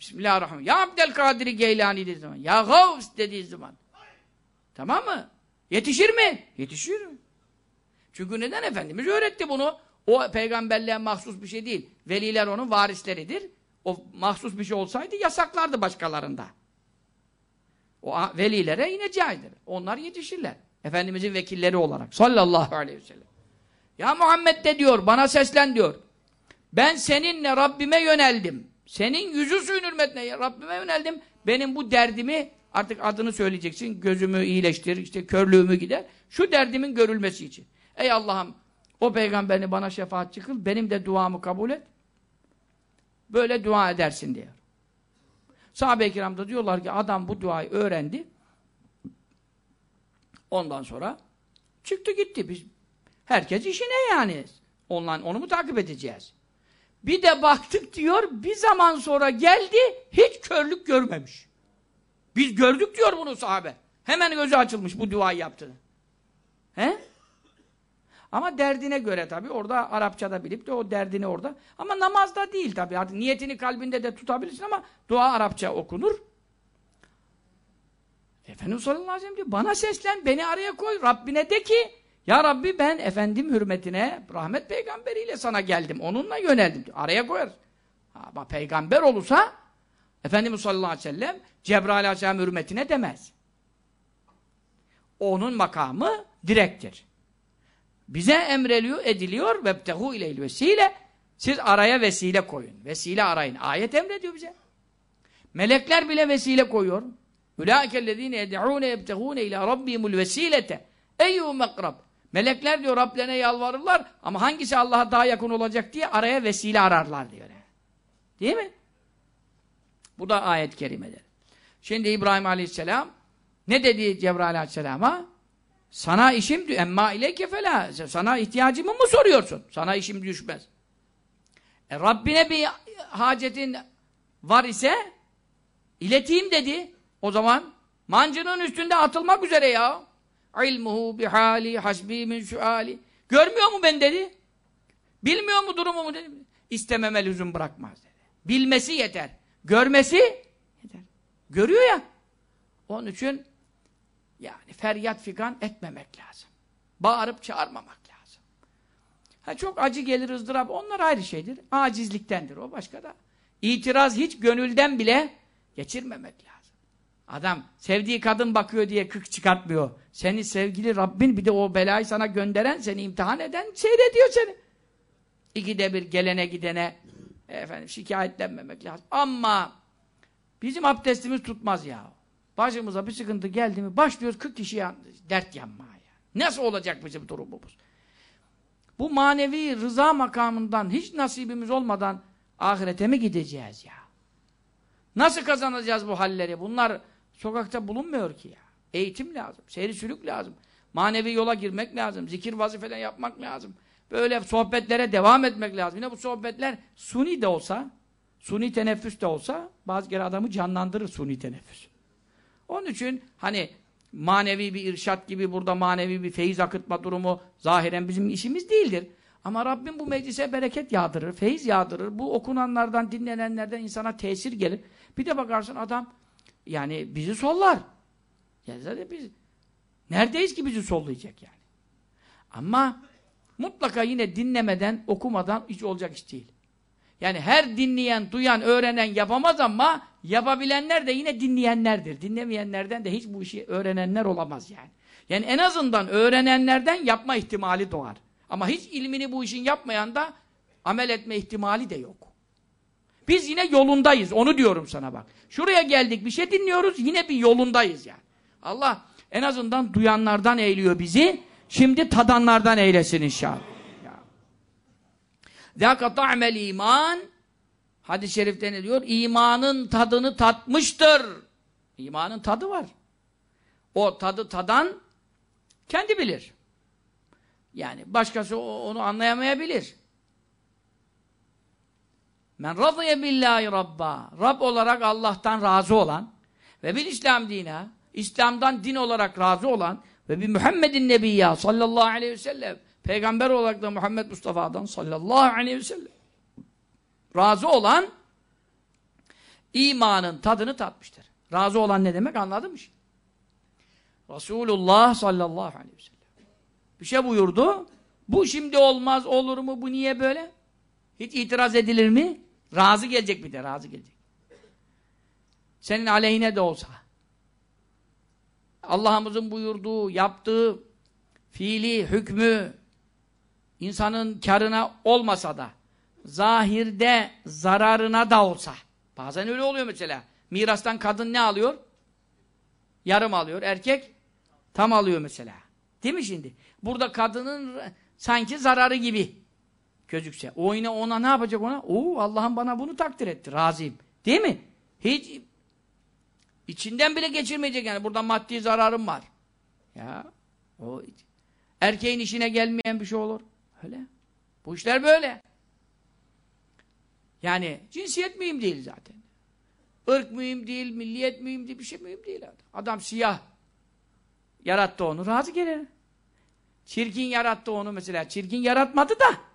A: Bismillahirrahmanirrahim. Ya Abdülkadir Geylani dediği zaman. Ya Gavs dediği zaman. Tamam mı? Yetişir mi? Yetişir. Çünkü neden Efendimiz öğretti bunu? O peygamberliğe mahsus bir şey değil. Veliler onun varisleridir. O mahsus bir şey olsaydı yasaklardı başkalarında. O velilere yine caizdir. Onlar yetişirler. Efendimizin vekilleri olarak. Sallallahu aleyhi ve sellem. Ya Muhammed de diyor, bana seslen diyor. Ben seninle Rabbime yöneldim. Senin yüzü suyun hürmetine Rabbime yöneldim. Benim bu derdimi artık adını söyleyeceksin. Gözümü iyileştir, işte körlüğümü gider. Şu derdimin görülmesi için. Ey Allah'ım o peygamberini bana şefaatçi kıl. Benim de duamı kabul et. Böyle dua edersin diyor. Sahabe-i kiram da diyorlar ki adam bu duayı öğrendi. Ondan sonra çıktı gitti. Biz herkes işine yani. Ondan onu mu takip edeceğiz? Bir de baktık diyor bir zaman sonra geldi hiç körlük görmemiş. Biz gördük diyor bunu sahabe. Hemen gözü açılmış bu duayı yaptığını. He? Ama derdine göre tabii orada Arapçada bilip de o derdini orada. Ama namazda değil tabii. Artık niyetini kalbinde de tutabilirsin ama dua Arapça okunur. Efendimiz sallallahu aleyhi ve sellem diyor bana seslen beni araya koy Rabbine de ki ya Rabbi ben efendim hürmetine rahmet peygamberiyle sana geldim. Onunla yöneldim. Araya koyar. Ama peygamber olursa Efendimiz sallallahu aleyhi ve sellem Cebrail aleyhisselam hürmetine demez. Onun makamı direktir. Bize emreliyor, ediliyor vebtehu ileyl vesile. Siz araya vesile koyun. Vesile arayın. Ayet emrediyor bize. Melekler bile vesile koyuyor. Ulaikellezine yed'ûne yebtegûne ilâ rabbihimul vesilete. Eyyû mekrab. Melekler diyor Rablerine yalvarırlar ama hangisi Allah'a daha yakın olacak diye araya vesile ararlar diyor. Değil mi? Bu da ayet-i kerimedir. Şimdi İbrahim Aleyhisselam ne dedi Cebrail Aleyhisselam'a? Sana işim emma ileyke fela. Sana ihtiyacımı mı soruyorsun? Sana işim düşmez. E, Rabbine bir hacetin var ise ileteyim dedi. O zaman mancının üstünde atılmak üzere ya. İlmuhu bihali hasbi min suali. Görmüyor mu ben dedi. Bilmiyor mu durumumu dedi. İstememe lüzum bırakmaz dedi. Bilmesi yeter. Görmesi yeter. Görüyor ya. Onun için yani feryat figan etmemek lazım. Bağırıp çağırmamak lazım. Ha, çok acı gelir ızdırap. Onlar ayrı şeydir. Acizliktendir. O başka da. İtiraz hiç gönülden bile geçirmemek lazım. Adam sevdiği kadın bakıyor diye kık çıkartmıyor. Seni sevgili Rabbin bir de o belayı sana gönderen, seni imtihan eden seyrediyor seni. İkide bir gelene gidene efendim şikayetlenmemek lazım. Ama bizim abdestimiz tutmaz ya. Başımıza bir sıkıntı geldi mi başlıyoruz 40 kişiye dert yanmaya. Nasıl olacak bizim durumumuz? Bu manevi rıza makamından hiç nasibimiz olmadan ahirete mi gideceğiz ya? Nasıl kazanacağız bu halleri? Bunlar sokakta bulunmuyor ki ya. Eğitim lazım, seyri sülük lazım. Manevi yola girmek lazım, zikir vazifeden yapmak lazım. Böyle sohbetlere devam etmek lazım. Yine bu sohbetler suni de olsa, suni teneffüs de olsa bazı kere adamı canlandırır suni teneffüs. Onun için hani manevi bir irşat gibi burada manevi bir feyiz akıtma durumu zahiren bizim işimiz değildir. Ama Rabbim bu meclise bereket yağdırır, feyiz yağdırır. Bu okunanlardan, dinlenenlerden insana tesir gelir. Bir de bakarsın adam yani bizi sollar. Ya zaten biz neredeyiz ki bizi sollayacak yani? Ama mutlaka yine dinlemeden, okumadan hiç olacak iş değil. Yani her dinleyen, duyan, öğrenen yapamaz ama yapabilenler de yine dinleyenlerdir. Dinlemeyenlerden de hiç bu işi öğrenenler olamaz yani. Yani en azından öğrenenlerden yapma ihtimali doğar. Ama hiç ilmini bu işin yapmayan da amel etme ihtimali de yok. Biz yine yolundayız. Onu diyorum sana bak. Şuraya geldik bir şey dinliyoruz. Yine bir yolundayız yani. Allah en azından duyanlardan eğiliyor bizi. Şimdi tadanlardan eylesin inşallah. Zâka ta'mel iman Hadis-i şerifte ne diyor? İmanın tadını tatmıştır. İmanın tadı var. O tadı tadan kendi bilir. Yani başkası onu anlayamayabilir. Men radıye billahi rabba. Rab olarak Allah'tan razı olan ve bil İslam dine, İslam'dan din olarak razı olan ve bir Muhammedin nebiyya sallallahu aleyhi ve sellem peygamber olarak da Muhammed Mustafa'dan sallallahu aleyhi ve sellem razı olan imanın tadını tatmıştır. Razı olan ne demek anladın mı şimdi? Resulullah sallallahu aleyhi ve sellem bir şey buyurdu. Bu şimdi olmaz, olur mu, bu niye böyle? Hiç itiraz edilir mi? Razı gelecek bir de, razı gelecek. Senin aleyhine de olsa. Allah'ımızın buyurduğu, yaptığı fiili, hükmü insanın karına olmasa da zahirde zararına da olsa. Bazen öyle oluyor mesela. Mirastan kadın ne alıyor? Yarım alıyor. Erkek tam alıyor mesela. Değil mi şimdi? Burada kadının sanki zararı gibi gözükse. O yine ona ne yapacak ona? Oo Allah'ım bana bunu takdir etti. Razıyım. Değil mi? Hiç içinden bile geçirmeyecek yani. Burada maddi zararım var. Ya o erkeğin işine gelmeyen bir şey olur. Öyle. Bu işler böyle. Yani cinsiyet mühim değil zaten. Irk mühim değil, milliyet mühim değil, bir şey mühim değil. Adam, adam siyah yarattı onu, razı gelir. Çirkin yarattı onu mesela. Çirkin yaratmadı da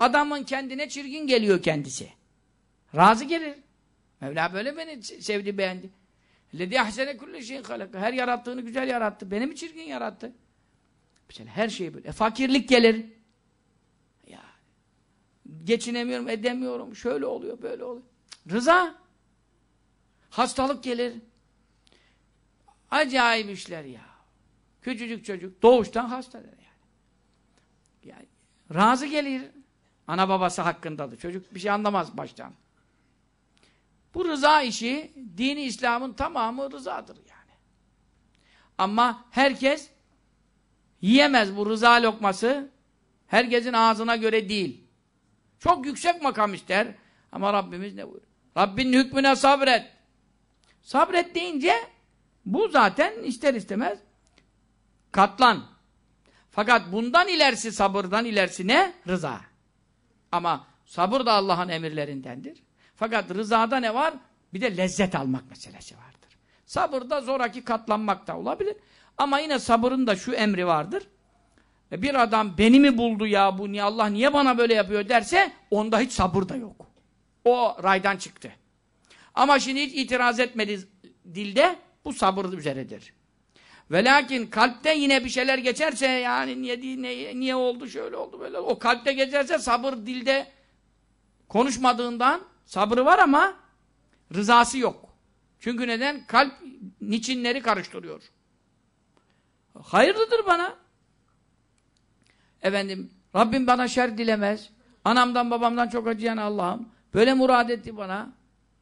A: adamın kendine çirkin geliyor kendisi. Razı gelir. Mevla böyle beni sevdi, beğendi. Ledi ahsene kulli şeyin halaka. Her yarattığını güzel yarattı. Beni mi çirkin yarattı? Her şey böyle. E, fakirlik gelir. Ya geçinemiyorum, edemiyorum. Şöyle oluyor, böyle oluyor. Rıza. Hastalık gelir. Acayip işler ya. Küçücük çocuk doğuştan hastadır yani. yani. Razı gelir. Ana babası hakkındadır. Çocuk bir şey anlamaz baştan. Bu rıza işi dini İslam'ın tamamı rızadır yani. Ama herkes yiyemez bu rıza lokması. Herkesin ağzına göre değil. Çok yüksek makam ister. Ama Rabbimiz ne buyuruyor? Rabbin hükmüne sabret. Sabret deyince bu zaten ister istemez katlan. Fakat bundan ilerisi sabırdan ilerisi ne? Rıza. Ama sabır da Allah'ın emirlerindendir. Fakat rızada ne var? Bir de lezzet almak meselesi vardır. Sabırda zoraki katlanmak da olabilir. Ama yine sabırın da şu emri vardır. E, bir adam beni mi buldu ya bu niye Allah niye bana böyle yapıyor derse onda hiç sabır da yok. O raydan çıktı. Ama şimdi hiç itiraz etmedi dilde bu sabır üzeredir. Ve lakin kalpte yine bir şeyler geçerse yani niye, niye, niye oldu şöyle oldu böyle o kalpte geçerse sabır dilde konuşmadığından sabrı var ama rızası yok. Çünkü neden? Kalp niçinleri karıştırıyor. Hayırlıdır bana. Efendim Rabbim bana şer dilemez. Anamdan babamdan çok acıyan Allah'ım. Böyle murad etti bana.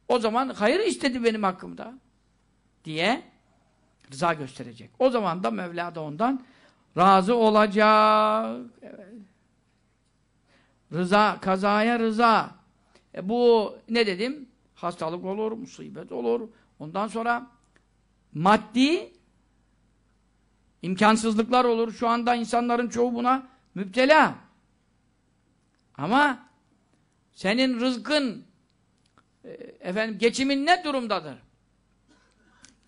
A: O zaman hayır istedi benim hakkımda. Diye rıza gösterecek. O zaman da Mevla da ondan razı olacak. Rıza, kazaya rıza. E bu ne dedim? Hastalık olur, musibet olur. Ondan sonra maddi imkansızlıklar olur. Şu anda insanların çoğu buna müptela. Ama senin rızkın e, efendim geçimin ne durumdadır?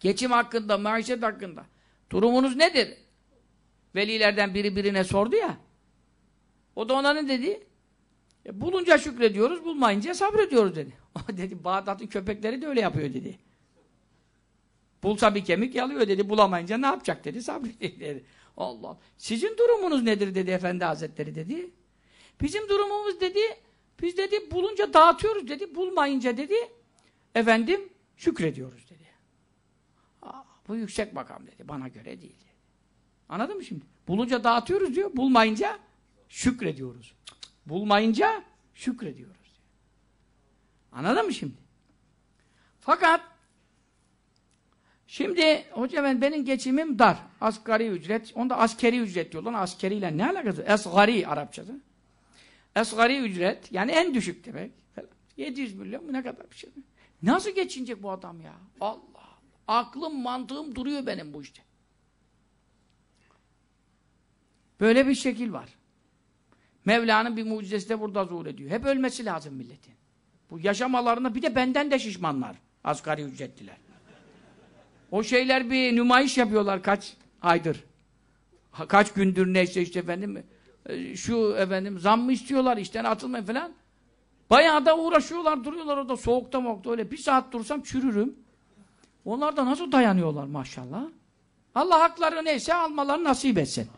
A: Geçim hakkında, maişet hakkında. Durumunuz nedir? Velilerden biri birine sordu ya. O da ona ne dedi? E, bulunca şükrediyoruz, bulmayınca sabrediyoruz dedi. O dedi, Bağdat'ın köpekleri de öyle yapıyor dedi. Bulsa bir kemik yalıyor dedi. Bulamayınca ne yapacak dedi. Sabredin dedi. Allah. Sizin durumunuz nedir dedi Efendi Hazretleri dedi. Bizim durumumuz dedi. Biz dedi bulunca dağıtıyoruz dedi. Bulmayınca dedi. Efendim şükrediyoruz dedi. Bu yüksek makam dedi. Bana göre değil. Anladın mı şimdi? Bulunca dağıtıyoruz diyor. Bulmayınca şükrediyoruz. Bulmayınca şükrediyoruz. Diyor. Anladın mı şimdi? Fakat şimdi hocam ben benim geçimim dar. Asgari ücret. Onda askeri ücret diyorlar. Askeriyle ne alakası? Esgari Arapçada. Esgari ücret yani en düşük demek. 700 milyon mu ne kadar bir şey. Nasıl geçinecek bu adam ya? Allah. Aklım mantığım duruyor benim bu işte. Böyle bir şekil var. Mevla'nın bir mucizesi de burada zuhur ediyor. Hep ölmesi lazım milletin. Bu yaşamalarına bir de benden de şişmanlar. Asgari ücretliler. O şeyler bir nümayiş yapıyorlar kaç aydır. Kaç gündür neyse işte efendim e, şu efendim zam mı istiyorlar işten atılmayın falan. Bayağı da uğraşıyorlar duruyorlar orada soğukta mokta öyle bir saat dursam çürürüm. Onlar da nasıl dayanıyorlar maşallah. Allah hakları neyse almaları nasip etsin.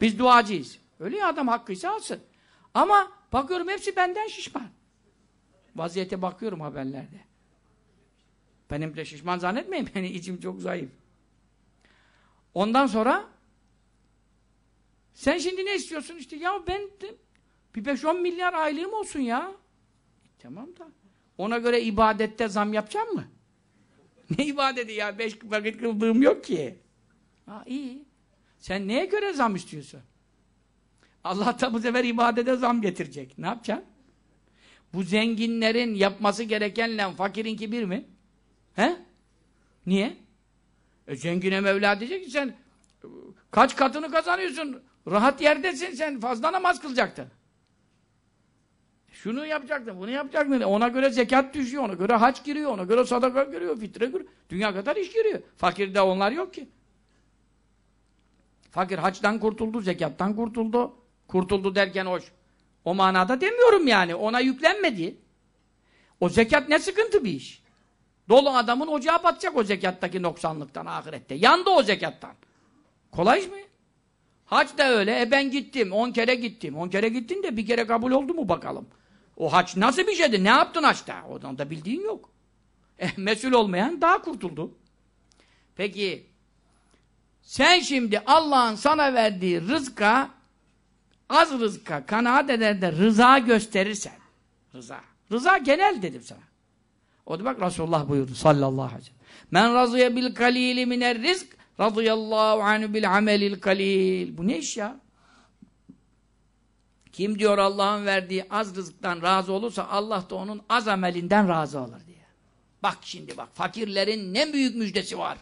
A: Biz duacıyız. Öyle ya adam hakkıysa alsın. Ama bakıyorum hepsi benden şişman. Vaziyete bakıyorum haberlerde. Benim de şişman zannetmeyin. Benim içim çok zayıf. Ondan sonra sen şimdi ne istiyorsun işte ya ben bir 5-10 milyar aylığım olsun ya. Tamam da ona göre ibadette zam yapacağım mı? Ne ibadeti ya? Beş vakit kıldığım yok ki. Ha iyi. Sen neye göre zam istiyorsun? Allah da bu sefer ibadete zam getirecek. Ne yapacaksın? Bu zenginlerin yapması gerekenle fakirinki bir mi? He? Niye? E zengine Mevla diyecek ki sen e, kaç katını kazanıyorsun? Rahat yerdesin sen. Fazla namaz kılacaktın. Şunu yapacaktın, bunu yapacaktın. Ona göre zekat düşüyor, ona göre haç giriyor, ona göre sadaka giriyor, fitre giriyor. Dünya kadar iş giriyor. Fakirde onlar yok ki. Fakir haçtan kurtuldu, zekattan kurtuldu. Kurtuldu derken hoş. O manada demiyorum yani. Ona yüklenmedi. O zekat ne sıkıntı bir iş. Dolu adamın ocağı batacak o zekattaki noksanlıktan ahirette. Yandı o zekattan. Kolay iş mi? Hac da öyle. E ben gittim. On kere gittim. On kere gittin de bir kere kabul oldu mu bakalım. O hac nasıl bir şeydi? Ne yaptın haçta? Ondan da bildiğin yok. E, mesul olmayan daha kurtuldu. Peki sen şimdi Allah'ın sana verdiği rızka az rızka kanaat eder de rıza gösterirsen rıza. Rıza genel dedim sana. O da bak Resulullah buyurdu sallallahu aleyhi ve sellem. Men razıya bil kalili miner rizk radıyallahu anhu bil amelil kalil. Bu ne iş ya? Kim diyor Allah'ın verdiği az rızıktan razı olursa Allah da onun az amelinden razı olur diye. Bak şimdi bak fakirlerin ne büyük müjdesi var.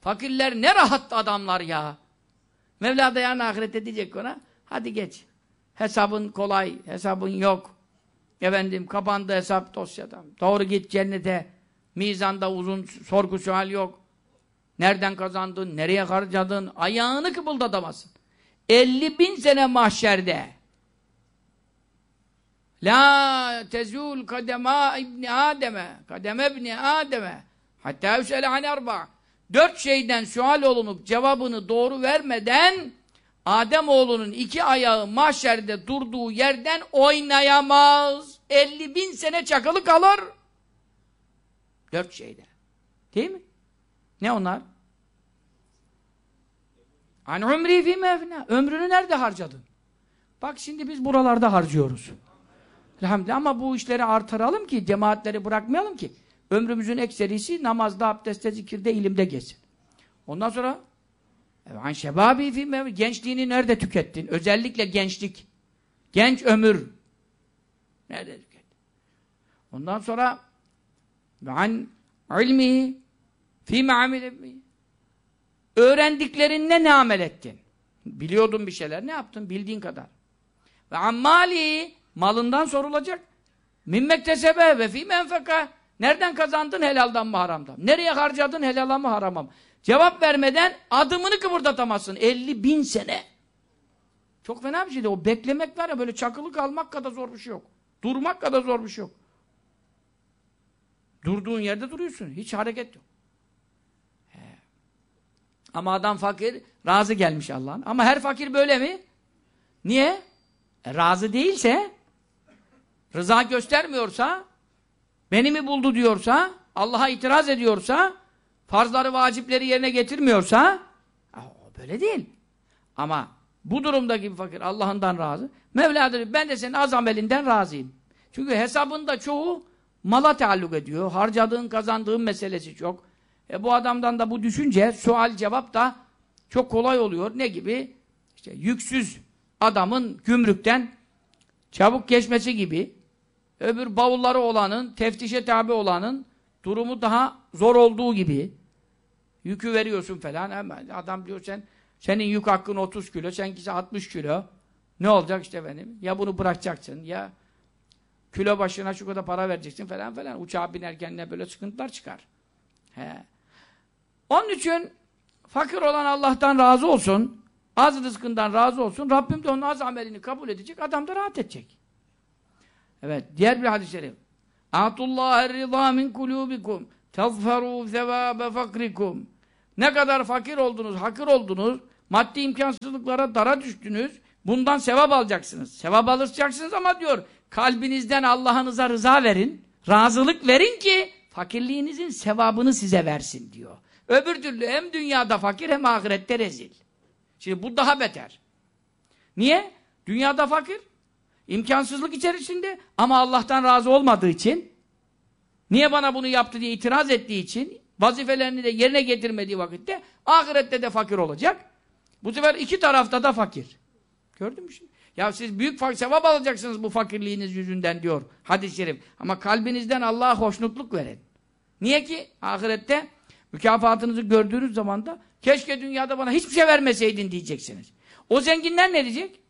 A: Fakirler ne rahat adamlar ya. Mevla da yarın ahirette diyecek ona hadi geç. Hesabın kolay, hesabın yok. Efendim kapandı hesap dosyadan. Doğru git cennete. Mizanda uzun sorgu sual yok. Nereden kazandın, nereye harcadın, ayağını kıpıldatamazsın. 50 bin sene mahşerde. La tezul kadema ibni Adem'e, kademe ibni Adem'e, hatta yüsele an arba. Dört şeyden sual olunup cevabını doğru vermeden Adem oğlunun iki ayağı mahşerde durduğu yerden oynayamaz. 50 bin sene çakılı kalır. Dört şeyde. Değil mi? Ne onlar? An umri fi mevna. Ömrünü nerede harcadın? Bak şimdi biz buralarda harcıyoruz. Elhamdülillah ama bu işleri artıralım ki, cemaatleri bırakmayalım ki. Ömrümüzün ekserisi namazda, abdestte, zikirde, ilimde geçsin. Ondan sonra gençliğini nerede tükettin? Özellikle gençlik. Genç ömür. Nerede tükettin? Ondan sonra an ilmi fi me'amil Öğrendiklerinle ne amel ettin? Biliyordun bir şeyler. Ne yaptın? Bildiğin kadar. Ve ammali malından sorulacak. Min mektesebe ve fi menfeka Nereden kazandın? Helaldan mı haramdan? Nereye harcadın? Helala mı harama mı? Cevap vermeden adımını kıpırdatamazsın. 50 bin sene. Çok fena bir şeydi. O beklemek var ya böyle çakılı kalmak kadar zor bir şey yok. Durmak kadar zor bir şey yok. Durduğun yerde duruyorsun. Hiç hareket yok. He. Ama adam fakir, razı gelmiş Allah'ın. Ama her fakir böyle mi? Niye? E, razı değilse, rıza göstermiyorsa, beni mi buldu diyorsa, Allah'a itiraz ediyorsa, farzları, vacipleri yerine getirmiyorsa, böyle değil. Ama bu durumdaki bir fakir Allah'ından razı. Mevla diyor, ben de senin az amelinden razıyım. Çünkü hesabında çoğu mala taalluk ediyor. Harcadığın, kazandığın meselesi çok. E bu adamdan da bu düşünce, sual cevap da çok kolay oluyor. Ne gibi? İşte yüksüz adamın gümrükten çabuk geçmesi gibi, öbür bavulları olanın, teftişe tabi olanın durumu daha zor olduğu gibi, yükü veriyorsun falan, hemen adam diyor sen, senin yük hakkın 30 kilo, senkisi 60 kilo, ne olacak işte benim? Ya bunu bırakacaksın, ya kilo başına şu kadar para vereceksin falan falan. Uçağa binerken ne böyle sıkıntılar çıkar. He. Onun için fakir olan Allah'tan razı olsun, az rızkından razı olsun, Rabbim de onun az amelini kabul edecek, adam da rahat edecek. Evet, diğer bir hadis-i şerif. Atullâhe rıza min kulûbikum tezferû zevâbe fakrikum Ne kadar fakir oldunuz, hakir oldunuz, maddi imkansızlıklara dara düştünüz, bundan sevap alacaksınız. Sevap alacaksınız ama diyor, kalbinizden Allah'ınıza rıza verin, razılık verin ki fakirliğinizin sevabını size versin diyor. Öbür türlü hem dünyada fakir hem ahirette rezil. Şimdi bu daha beter. Niye? Dünyada fakir, imkansızlık içerisinde ama Allah'tan razı olmadığı için, niye bana bunu yaptı diye itiraz ettiği için, vazifelerini de yerine getirmediği vakitte, ahirette de fakir olacak. Bu sefer iki tarafta da fakir. Gördün mü şimdi? Ya siz büyük sevap alacaksınız bu fakirliğiniz yüzünden diyor hadis-i şerif. Ama kalbinizden Allah'a hoşnutluk verin. Niye ki? Ahirette mükafatınızı gördüğünüz zaman da keşke dünyada bana hiçbir şey vermeseydin diyeceksiniz. O zenginler ne diyecek?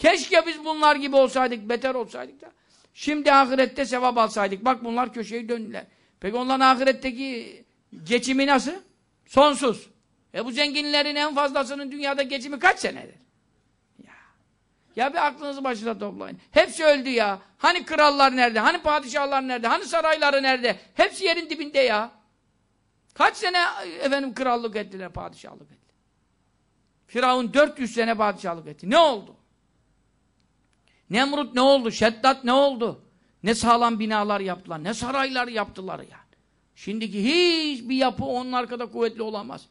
A: Keşke biz bunlar gibi olsaydık, beter olsaydık da şimdi ahirette sevap alsaydık. Bak bunlar köşeyi döndüler. Peki onların ahiretteki geçimi nasıl? Sonsuz. E bu zenginlerin en fazlasının dünyada geçimi kaç senedir? Ya. Ya bir aklınızı başına toplayın. Hepsi öldü ya. Hani krallar nerede? Hani padişahlar nerede? Hani sarayları nerede? Hepsi yerin dibinde ya. Kaç sene efendim krallık ettiler, padişahlık ettiler. Firavun 400 sene padişahlık etti. Ne oldu? Nemrut ne oldu? Şeddat ne oldu? Ne sağlam binalar yaptılar, ne saraylar yaptılar yani. Şimdiki hiçbir yapı onun arkada kuvvetli olamaz.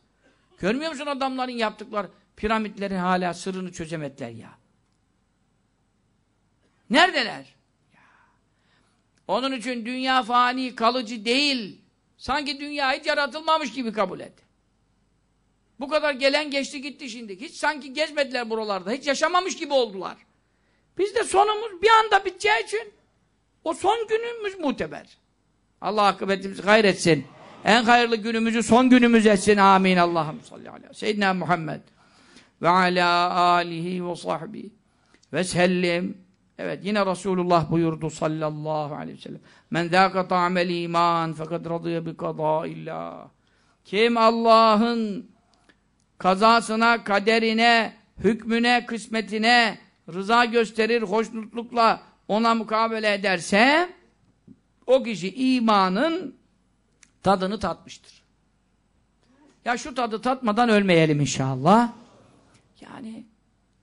A: Görmüyor musun adamların yaptıkları piramitlerin hala sırrını çözemediler ya. Neredeler? Onun için dünya fani, kalıcı değil. Sanki dünya hiç yaratılmamış gibi kabul et. Bu kadar gelen geçti gitti şimdi. Hiç sanki gezmediler buralarda. Hiç yaşamamış gibi oldular. Biz de sonumuz bir anda biteceği için o son günümüz muteber. Allah akıbetimizi gayretsin. En hayırlı günümüzü son günümüz etsin. Amin. Allah'ım salli ala. Seyyidina Muhammed ve ala alihi ve sahbihi ve sellim. Evet yine Resulullah buyurdu sallallahu aleyhi ve sellem. Men zâka ta'mel iman fekad radıya bi kadâillah. Kim Allah'ın kazasına, kaderine, hükmüne, kısmetine rıza gösterir, hoşnutlukla ona mukabele ederse o kişi imanın tadını tatmıştır. Ya şu tadı tatmadan ölmeyelim inşallah. Yani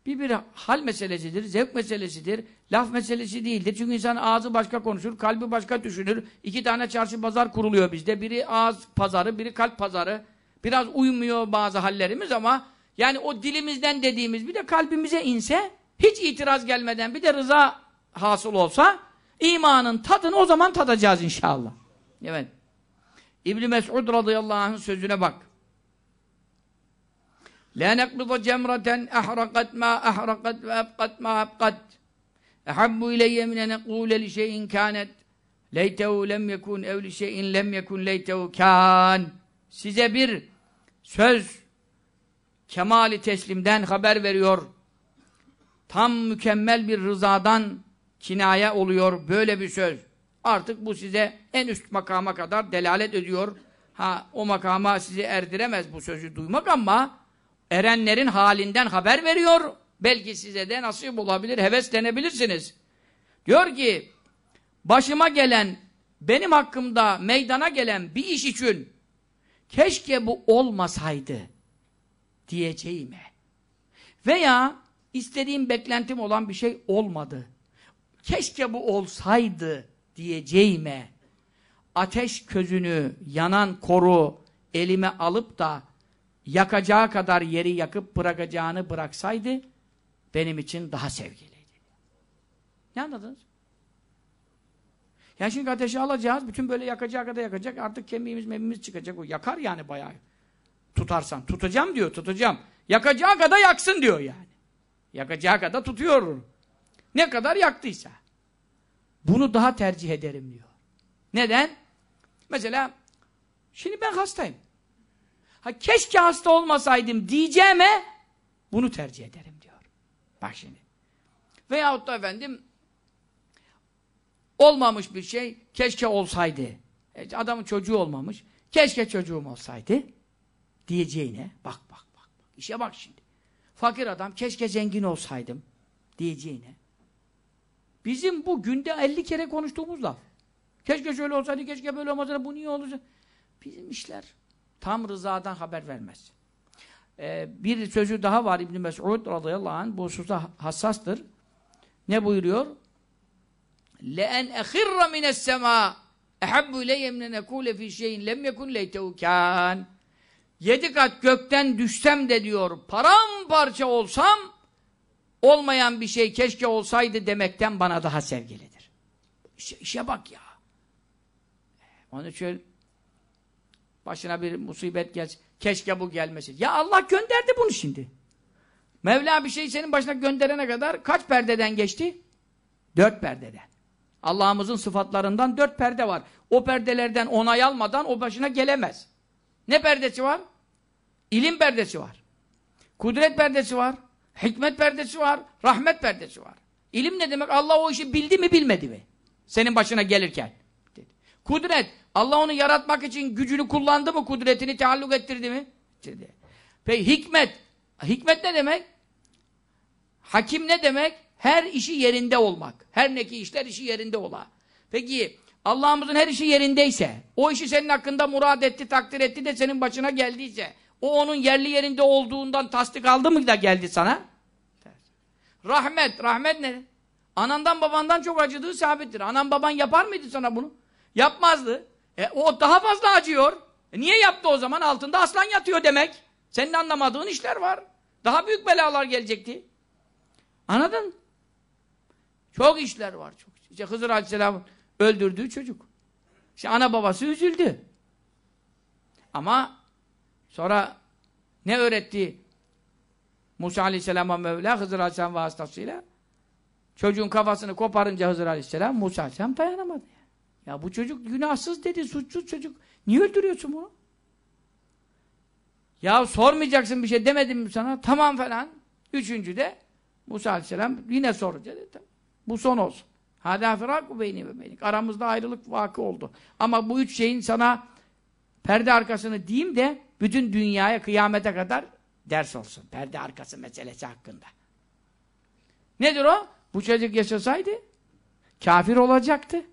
A: bir bir hal meselesidir, zevk meselesidir, laf meselesi değildir. Çünkü insan ağzı başka konuşur, kalbi başka düşünür. İki tane çarşı pazar kuruluyor bizde. Biri ağız pazarı, biri kalp pazarı. Biraz uymuyor bazı hallerimiz ama yani o dilimizden dediğimiz bir de kalbimize inse hiç itiraz gelmeden bir de rıza hasıl olsa imanın tadını o zaman tadacağız inşallah. Evet. İbn Mes'ud radıyallahu anh'ın sözüne bak. La nekbida cemraten ahrakat ma ahrakat ve ebkat ma ebkat. Ehabbu ileyye mine nekule li şeyin kânet leytehu lem yekun ev li şeyin kân. Size bir söz kemali teslimden haber veriyor. Tam mükemmel bir rızadan kinaya oluyor böyle bir söz. Artık bu size en üst makama kadar delalet ediyor. Ha o makama sizi erdiremez bu sözü duymak ama erenlerin halinden haber veriyor. Belki size de nasip olabilir, heveslenebilirsiniz. Diyor ki, başıma gelen, benim hakkımda meydana gelen bir iş için keşke bu olmasaydı diyeceğime veya istediğim beklentim olan bir şey olmadı. Keşke bu olsaydı diyeceğime ateş közünü, yanan koru elime alıp da yakacağı kadar yeri yakıp bırakacağını bıraksaydı benim için daha sevgiliydi. Ne anladınız? Yani şimdi ateşi alacağız, bütün böyle yakacağı kadar yakacak, artık kemiğimiz memimiz çıkacak, o yakar yani bayağı. Tutarsan, tutacağım diyor, tutacağım. Yakacağı kadar yaksın diyor yani. Yakacağı kadar tutuyor. Ne kadar yaktıysa. Bunu daha tercih ederim diyor. Neden? Mesela, şimdi ben hastayım. Ha keşke hasta olmasaydım diyeceğime bunu tercih ederim diyor. Bak şimdi. Veyahut da efendim olmamış bir şey keşke olsaydı. E, Adamın çocuğu olmamış. Keşke çocuğum olsaydı diyeceğine bak bak bak. bak. İşe bak şimdi Fakir adam keşke zengin olsaydım diyeceğine. Bizim bu günde 50 kere konuştuğumuz laf. Keşke şöyle olsaydı, keşke böyle olmasaydı, bu niye olacak? Bizim işler tam rızadan haber vermez. Ee, bir sözü daha var İbn Mes'ud radıyallahu anh bu hususta hassastır. Ne buyuruyor? لَاَنْ اَخِرَّ مِنَ السَّمَاءِ اَحَبُّ اِلَيَّ مِنَ نَكُولَ فِي شَيْءٍ لَمْ يَكُنْ لَيْتَوْ كَانٍ Yedi kat gökten düşsem de diyor, paramparça olsam, olmayan bir şey keşke olsaydı demekten bana daha sevgilidir. İşe, işe bak ya. Onun için başına bir musibet gelsin. Keşke bu gelmesin. Ya Allah gönderdi bunu şimdi. Mevla bir şey senin başına gönderene kadar kaç perdeden geçti? Dört perdeden. Allah'ımızın sıfatlarından dört perde var. O perdelerden onay almadan o başına gelemez. Ne perdesi var? İlim perdesi var. Kudret perdesi var. Hikmet perdesi var. Rahmet perdesi var. İlim ne demek? Allah o işi bildi mi bilmedi mi? Senin başına gelirken. Dedi. Kudret. Allah onu yaratmak için gücünü kullandı mı? Kudretini tealluk ettirdi mi? Dedi. Peki hikmet. Hikmet ne demek? Hakim ne demek? Her işi yerinde olmak. Her neki işler işi yerinde ola. Peki Allah'ımızın her işi yerindeyse, o işi senin hakkında murad etti, takdir etti de senin başına geldiyse, o onun yerli yerinde olduğundan tasdik aldı mı da geldi sana? Rahmet, rahmet ne? Anandan babandan çok acıdığı sabittir. Anan baban yapar mıydı sana bunu? Yapmazdı. E, o daha fazla acıyor. E, niye yaptı o zaman? Altında aslan yatıyor demek. Senin anlamadığın işler var. Daha büyük belalar gelecekti. Anladın? Çok işler var. Çok. İşte Hızır Aleyhisselam öldürdüğü çocuk. İşte ana babası üzüldü. Ama sonra ne öğretti Musa Aleyhisselam'a Mevla Hızır Aleyhisselam vasıtasıyla? Çocuğun kafasını koparınca Hızır Aleyhisselam Musa Aleyhisselam dayanamadı. Ya bu çocuk günahsız dedi, suçsuz çocuk. Niye öldürüyorsun bunu? Ya sormayacaksın bir şey demedim mi sana? Tamam falan. Üçüncü de Musa Aleyhisselam yine sorunca. Bu son olsun. Hâdâ firâku beyni ve beynik. Aramızda ayrılık vakı oldu. Ama bu üç şeyin sana perde arkasını diyeyim de bütün dünyaya kıyamete kadar ders olsun. Perde arkası meselesi hakkında. Nedir o? Bu çocuk yaşasaydı kafir olacaktı.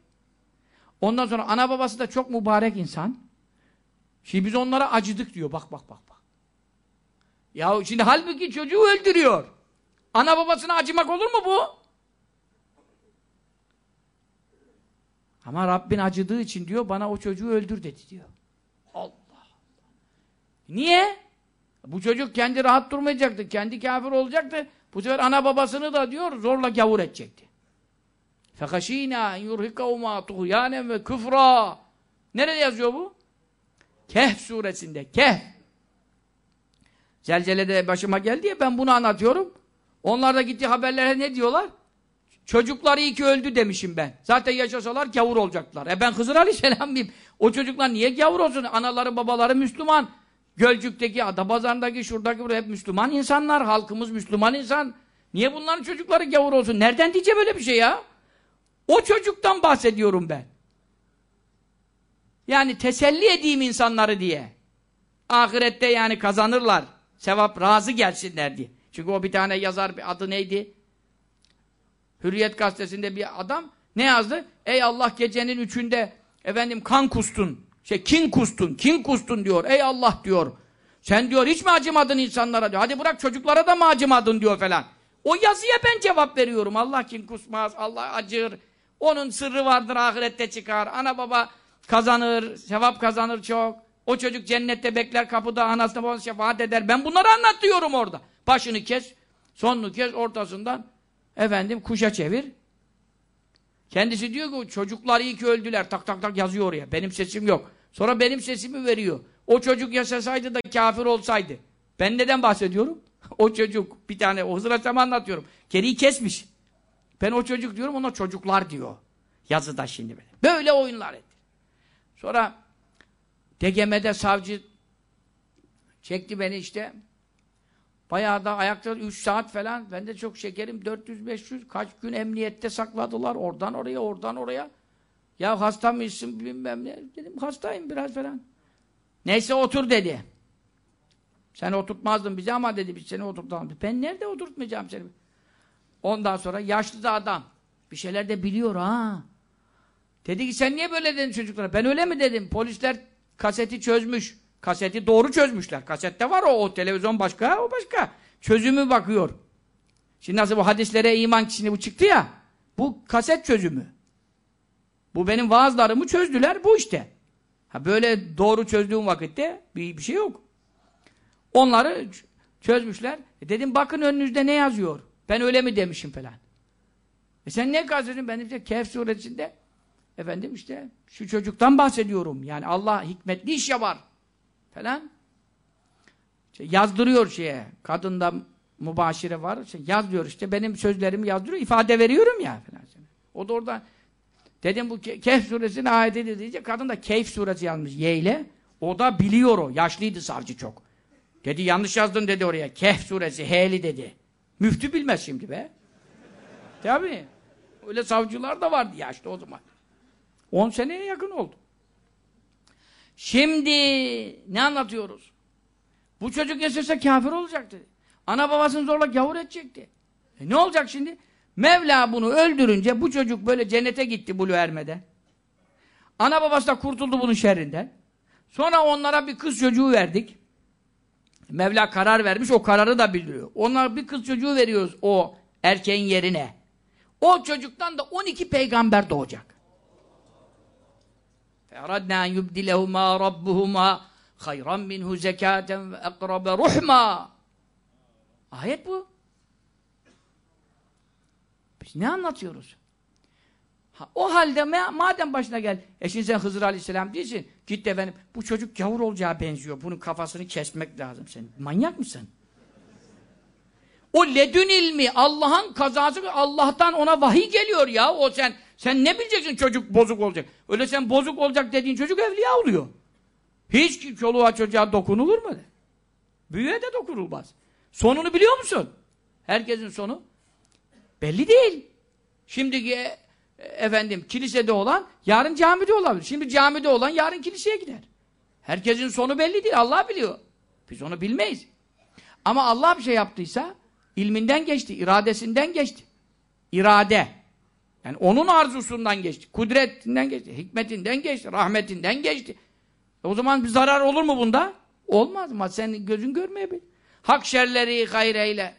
A: Ondan sonra ana babası da çok mübarek insan. Şimdi biz onlara acıdık diyor. Bak bak bak bak. Ya şimdi halbuki çocuğu öldürüyor. Ana babasına acımak olur mu bu? Ama Rabbin acıdığı için diyor bana o çocuğu öldür dedi diyor. Allah Allah. Niye? Bu çocuk kendi rahat durmayacaktı. Kendi kafir olacaktı. Bu sefer ana babasını da diyor zorla gavur edecekti. فَخَش۪ينَا يُرْهِكَوْمَا تُغْيَانًا ve küfra. Nerede yazıyor bu? Kehf suresinde. Kehf. Zelzelede başıma geldi ya ben bunu anlatıyorum. Onlar da gitti haberlere ne diyorlar? Çocuklar iyi ki öldü demişim ben. Zaten yaşasalar gavur olacaklar. E ben Hızır Aleyhisselam mıyım? O çocuklar niye gavur olsun? Anaları babaları Müslüman. Gölcük'teki, Adapazarı'ndaki, şuradaki burada hep Müslüman insanlar. Halkımız Müslüman insan. Niye bunların çocukları gavur olsun? Nereden diyeceğim böyle bir şey ya? O çocuktan bahsediyorum ben. Yani teselli edeyim insanları diye. Ahirette yani kazanırlar. Sevap razı gelsinler diye. Çünkü o bir tane yazar adı neydi? Hürriyet gazetesinde bir adam ne yazdı? Ey Allah gecenin üçünde efendim kan kustun. Şey kin kustun, kin kustun diyor. Ey Allah diyor. Sen diyor hiç mi acımadın insanlara diyor. Hadi bırak çocuklara da mı acımadın diyor falan. O yazıya ben cevap veriyorum. Allah kin kusmaz, Allah acır. Onun sırrı vardır ahirette çıkar. Ana baba kazanır, sevap kazanır çok. O çocuk cennette bekler kapıda anasına babasına şefaat eder. Ben bunları anlatıyorum orada. Başını kes, sonunu kes, ortasından efendim kuşa çevir. Kendisi diyor ki çocuklar iyi ki öldüler. Tak tak tak yazıyor oraya. Benim sesim yok. Sonra benim sesimi veriyor. O çocuk yaşasaydı da kafir olsaydı. Ben neden bahsediyorum? o çocuk bir tane o Hızır Aleyhisselam'ı anlatıyorum. Geriyi kesmiş. Ben o çocuk diyorum ona çocuklar diyor. Yazıda şimdi böyle. Böyle oyunlar etti. Sonra DGM'de savcı çekti beni işte. Bayağı da ayakta 3 saat falan. Ben de çok şekerim 400-500 kaç gün emniyette sakladılar. Oradan oraya, oradan oraya. Ya hasta mısın bilmem ne. Dedim hastayım biraz falan. Neyse otur dedi. Sen oturtmazdın bizi ama dedi biz seni oturtalım. Ben nerede oturtmayacağım seni? Ondan sonra yaşlı da adam. Bir şeyler de biliyor ha. Dedi ki sen niye böyle dedin çocuklara? Ben öyle mi dedim? Polisler kaseti çözmüş. Kaseti doğru çözmüşler. Kasette var o, o televizyon başka, o başka. Çözümü bakıyor. Şimdi nasıl bu hadislere iman kişini bu çıktı ya. Bu kaset çözümü. Bu benim vaazlarımı çözdüler bu işte. Ha böyle doğru çözdüğüm vakitte bir, bir şey yok. Onları çözmüşler. E dedim bakın önünüzde ne yazıyor? Ben öyle mi demişim falan. E sen ne kastediyorsun? Ben işte Kehf suresinde efendim işte şu çocuktan bahsediyorum. Yani Allah hikmetli iş yapar falan. İşte yazdırıyor şeye. Kadında mübaşire var. İşte yaz diyor işte. Benim sözlerimi yazdırıyor. ifade veriyorum ya falan. O da orada dedim bu Kehf suresinin ayeti deyince kadın da Keyf suresi yazmış Y ile. O da biliyor o. Yaşlıydı savcı çok. Dedi yanlış yazdın dedi oraya. Kehf suresi H'li dedi. Müftü bilmez şimdi be. Tabii. Öyle savcılar da vardı yaşlı o zaman. 10 seneye yakın oldu. Şimdi ne anlatıyoruz? Bu çocuk yaşasa kafir olacaktı. Ana babasını zorla gavur edecekti. E ne olacak şimdi? Mevla bunu öldürünce bu çocuk böyle cennete gitti bulu ermeden. Ana babası da kurtuldu bunun şerrinden. Sonra onlara bir kız çocuğu verdik. Mevla karar vermiş, o kararı da bildiriyor. Onlara bir kız çocuğu veriyoruz o erkeğin yerine. O çocuktan da 12 peygamber doğacak. فَاَرَدْنَا اَنْ يُبْدِلَهُمَا رَبُّهُمَا خَيْرًا مِنْهُ زَكَاةً وَاَقْرَبَ رُحْمًا Ayet bu. Biz ne anlatıyoruz? Ha, o halde madem başına gel, e şimdi sen Hızır Aleyhisselam değilsin, git efendim, bu çocuk gavur olacağı benziyor, bunun kafasını kesmek lazım sen. Manyak mısın? O ledün ilmi, Allah'ın kazası, Allah'tan ona vahiy geliyor ya, o sen, sen ne bileceksin çocuk bozuk olacak? Öyle sen bozuk olacak dediğin çocuk evliya oluyor. Hiç çoluğa çocuğa dokunulur mu? Büyüğe de dokunulmaz. Sonunu biliyor musun? Herkesin sonu belli değil. Şimdiki e, efendim kilisede olan yarın camide olabilir. Şimdi camide olan yarın kiliseye gider. Herkesin sonu belli değil. Allah biliyor. Biz onu bilmeyiz. Ama Allah bir şey yaptıysa ilminden geçti, iradesinden geçti. İrade. Yani onun arzusundan geçti. Kudretinden geçti. Hikmetinden geçti. Rahmetinden geçti. E o zaman bir zarar olur mu bunda? Olmaz ama senin gözün görmeyebilir. Hak şerleri gayreyler.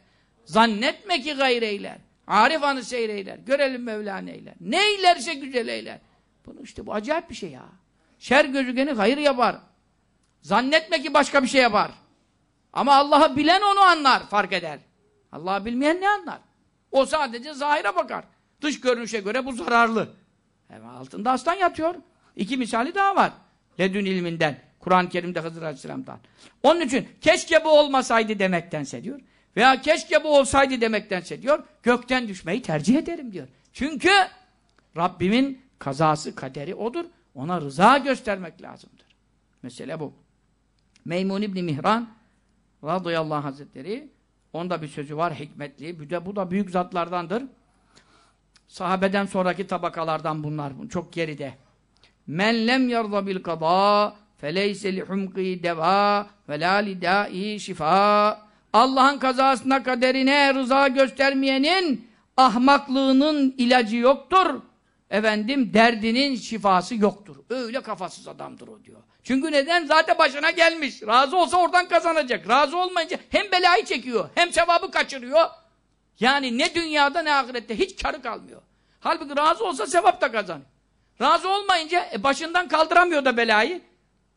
A: Zannetme ki gayreyler. Arif anı seyreyler. Görelim Mevlana eyler. Ne güzel eyler. Bunu işte bu acayip bir şey ya. Şer gözükeni hayır yapar. Zannetme ki başka bir şey yapar. Ama Allah'ı bilen onu anlar, fark eder. Allah'ı bilmeyen ne anlar? O sadece zahire bakar. Dış görünüşe göre bu zararlı. Hemen altında aslan yatıyor. İki misali daha var. Ledün ilminden. Kur'an-ı Kerim'de Hızır Aleyhisselam'dan. Onun için keşke bu olmasaydı demektense diyor. Veya keşke bu olsaydı demektense diyor. Gökten düşmeyi tercih ederim diyor. Çünkü Rabbimin kazası, kaderi odur. Ona rıza göstermek lazımdır. Mesele bu. Meymun İbni Mihran radıyallahu hazretleri onda bir sözü var hikmetli. Bu bu da büyük zatlardandır. Sahabeden sonraki tabakalardan bunlar. Çok geride. Men lem yarda bil kada feleyse li humqi deva ve la lidai şifa. Allah'ın kazasına kaderine rıza göstermeyenin ahmaklığının ilacı yoktur. efendim derdinin şifası yoktur. Öyle kafasız adamdır o diyor. Çünkü neden? Zaten başına gelmiş. Razı olsa oradan kazanacak. Razı olmayınca hem belayı çekiyor hem sevabı kaçırıyor. Yani ne dünyada ne ahirette hiç karı kalmıyor. Halbuki razı olsa sevap da kazanıyor. Razı olmayınca e, başından kaldıramıyor da belayı.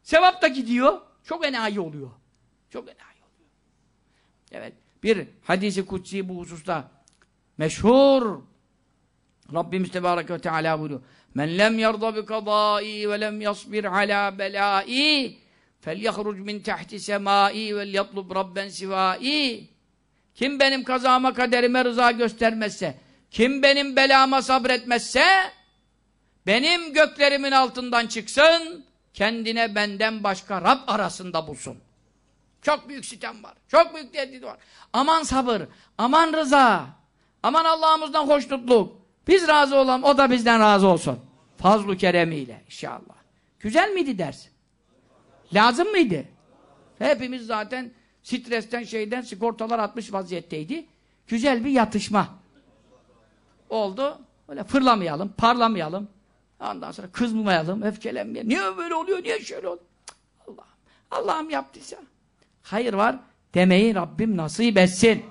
A: Sevap da gidiyor. Çok enayi oluyor. Çok enayi oluyor. Evet. Bir hadisi kutsi bu hususta meşhur Rabbimiz Tebareke ve Teala buyuruyor. Men lem yarda bi kadai ve lem yasbir ala belai felyahruc min tahti semai ve yatlub rabben sivai Kim benim kazama kaderime rıza göstermezse, kim benim belama sabretmezse, benim göklerimin altından çıksın, kendine benden başka Rab arasında bulsun. Çok büyük sitem var. Çok büyük tehdit var. Aman sabır, aman rıza, aman Allah'ımızdan hoşnutluk. Biz razı olalım, o da bizden razı olsun. Fazlu keremiyle inşallah. Güzel miydi ders? Lazım mıydı? Hepimiz zaten stresten şeyden sigortalar atmış vaziyetteydi. Güzel bir yatışma oldu. Öyle fırlamayalım, parlamayalım. Ondan sonra kızmayalım, öfkelenmeyelim. Niye böyle oluyor, niye şöyle oluyor? Allah'ım, Allah'ım yaptıysa. Hayır var demeyi Rabbim nasip etsin.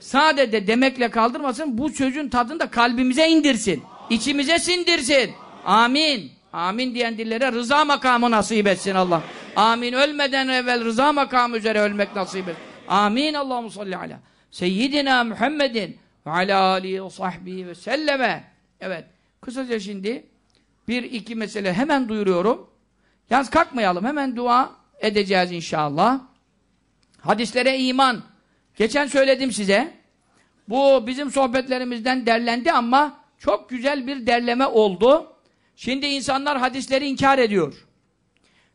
A: Sadece demekle kaldırmasın, bu sözün tadını da kalbimize indirsin. içimize sindirsin. Amin. Amin diyen dillere rıza makamı nasip etsin Allah. Amin. Ölmeden evvel rıza makamı üzere ölmek nasip etsin. Amin. Allahu salli ala. Seyyidina Muhammedin ve ala alihi ve sahbihi ve selleme. Evet. Kısaca şimdi bir iki mesele hemen duyuruyorum. Yalnız kalkmayalım. Hemen dua edeceğiz inşallah. Hadislere iman. Geçen söyledim size. Bu bizim sohbetlerimizden derlendi ama çok güzel bir derleme oldu. Şimdi insanlar hadisleri inkar ediyor.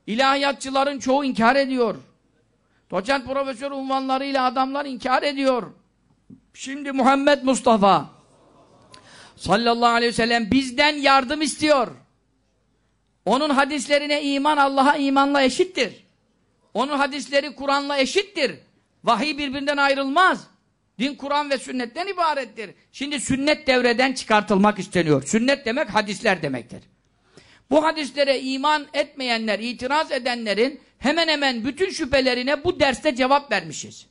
A: İlahiyatçıların çoğu inkar ediyor. Doçent profesör unvanlarıyla adamlar inkar ediyor. Şimdi Muhammed Mustafa sallallahu aleyhi ve sellem bizden yardım istiyor. Onun hadislerine iman Allah'a imanla eşittir. Onun hadisleri Kur'an'la eşittir. Vahiy birbirinden ayrılmaz. Din Kur'an ve sünnetten ibarettir. Şimdi sünnet devreden çıkartılmak isteniyor. Sünnet demek hadisler demektir. Bu hadislere iman etmeyenler, itiraz edenlerin hemen hemen bütün şüphelerine bu derste cevap vermişiz.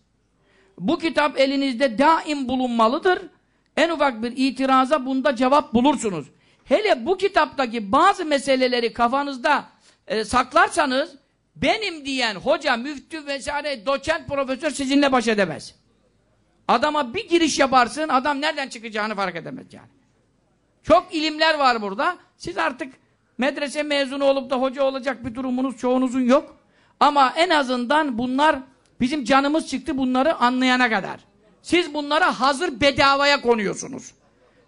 A: Bu kitap elinizde daim bulunmalıdır. En ufak bir itiraza bunda cevap bulursunuz. Hele bu kitaptaki bazı meseleleri kafanızda e, saklarsanız benim diyen hoca, müftü vesaire, doçent, profesör sizinle baş edemez. Adama bir giriş yaparsın, adam nereden çıkacağını fark edemez yani. Çok ilimler var burada. Siz artık medrese mezunu olup da hoca olacak bir durumunuz çoğunuzun yok. Ama en azından bunlar bizim canımız çıktı bunları anlayana kadar. Siz bunlara hazır bedavaya konuyorsunuz.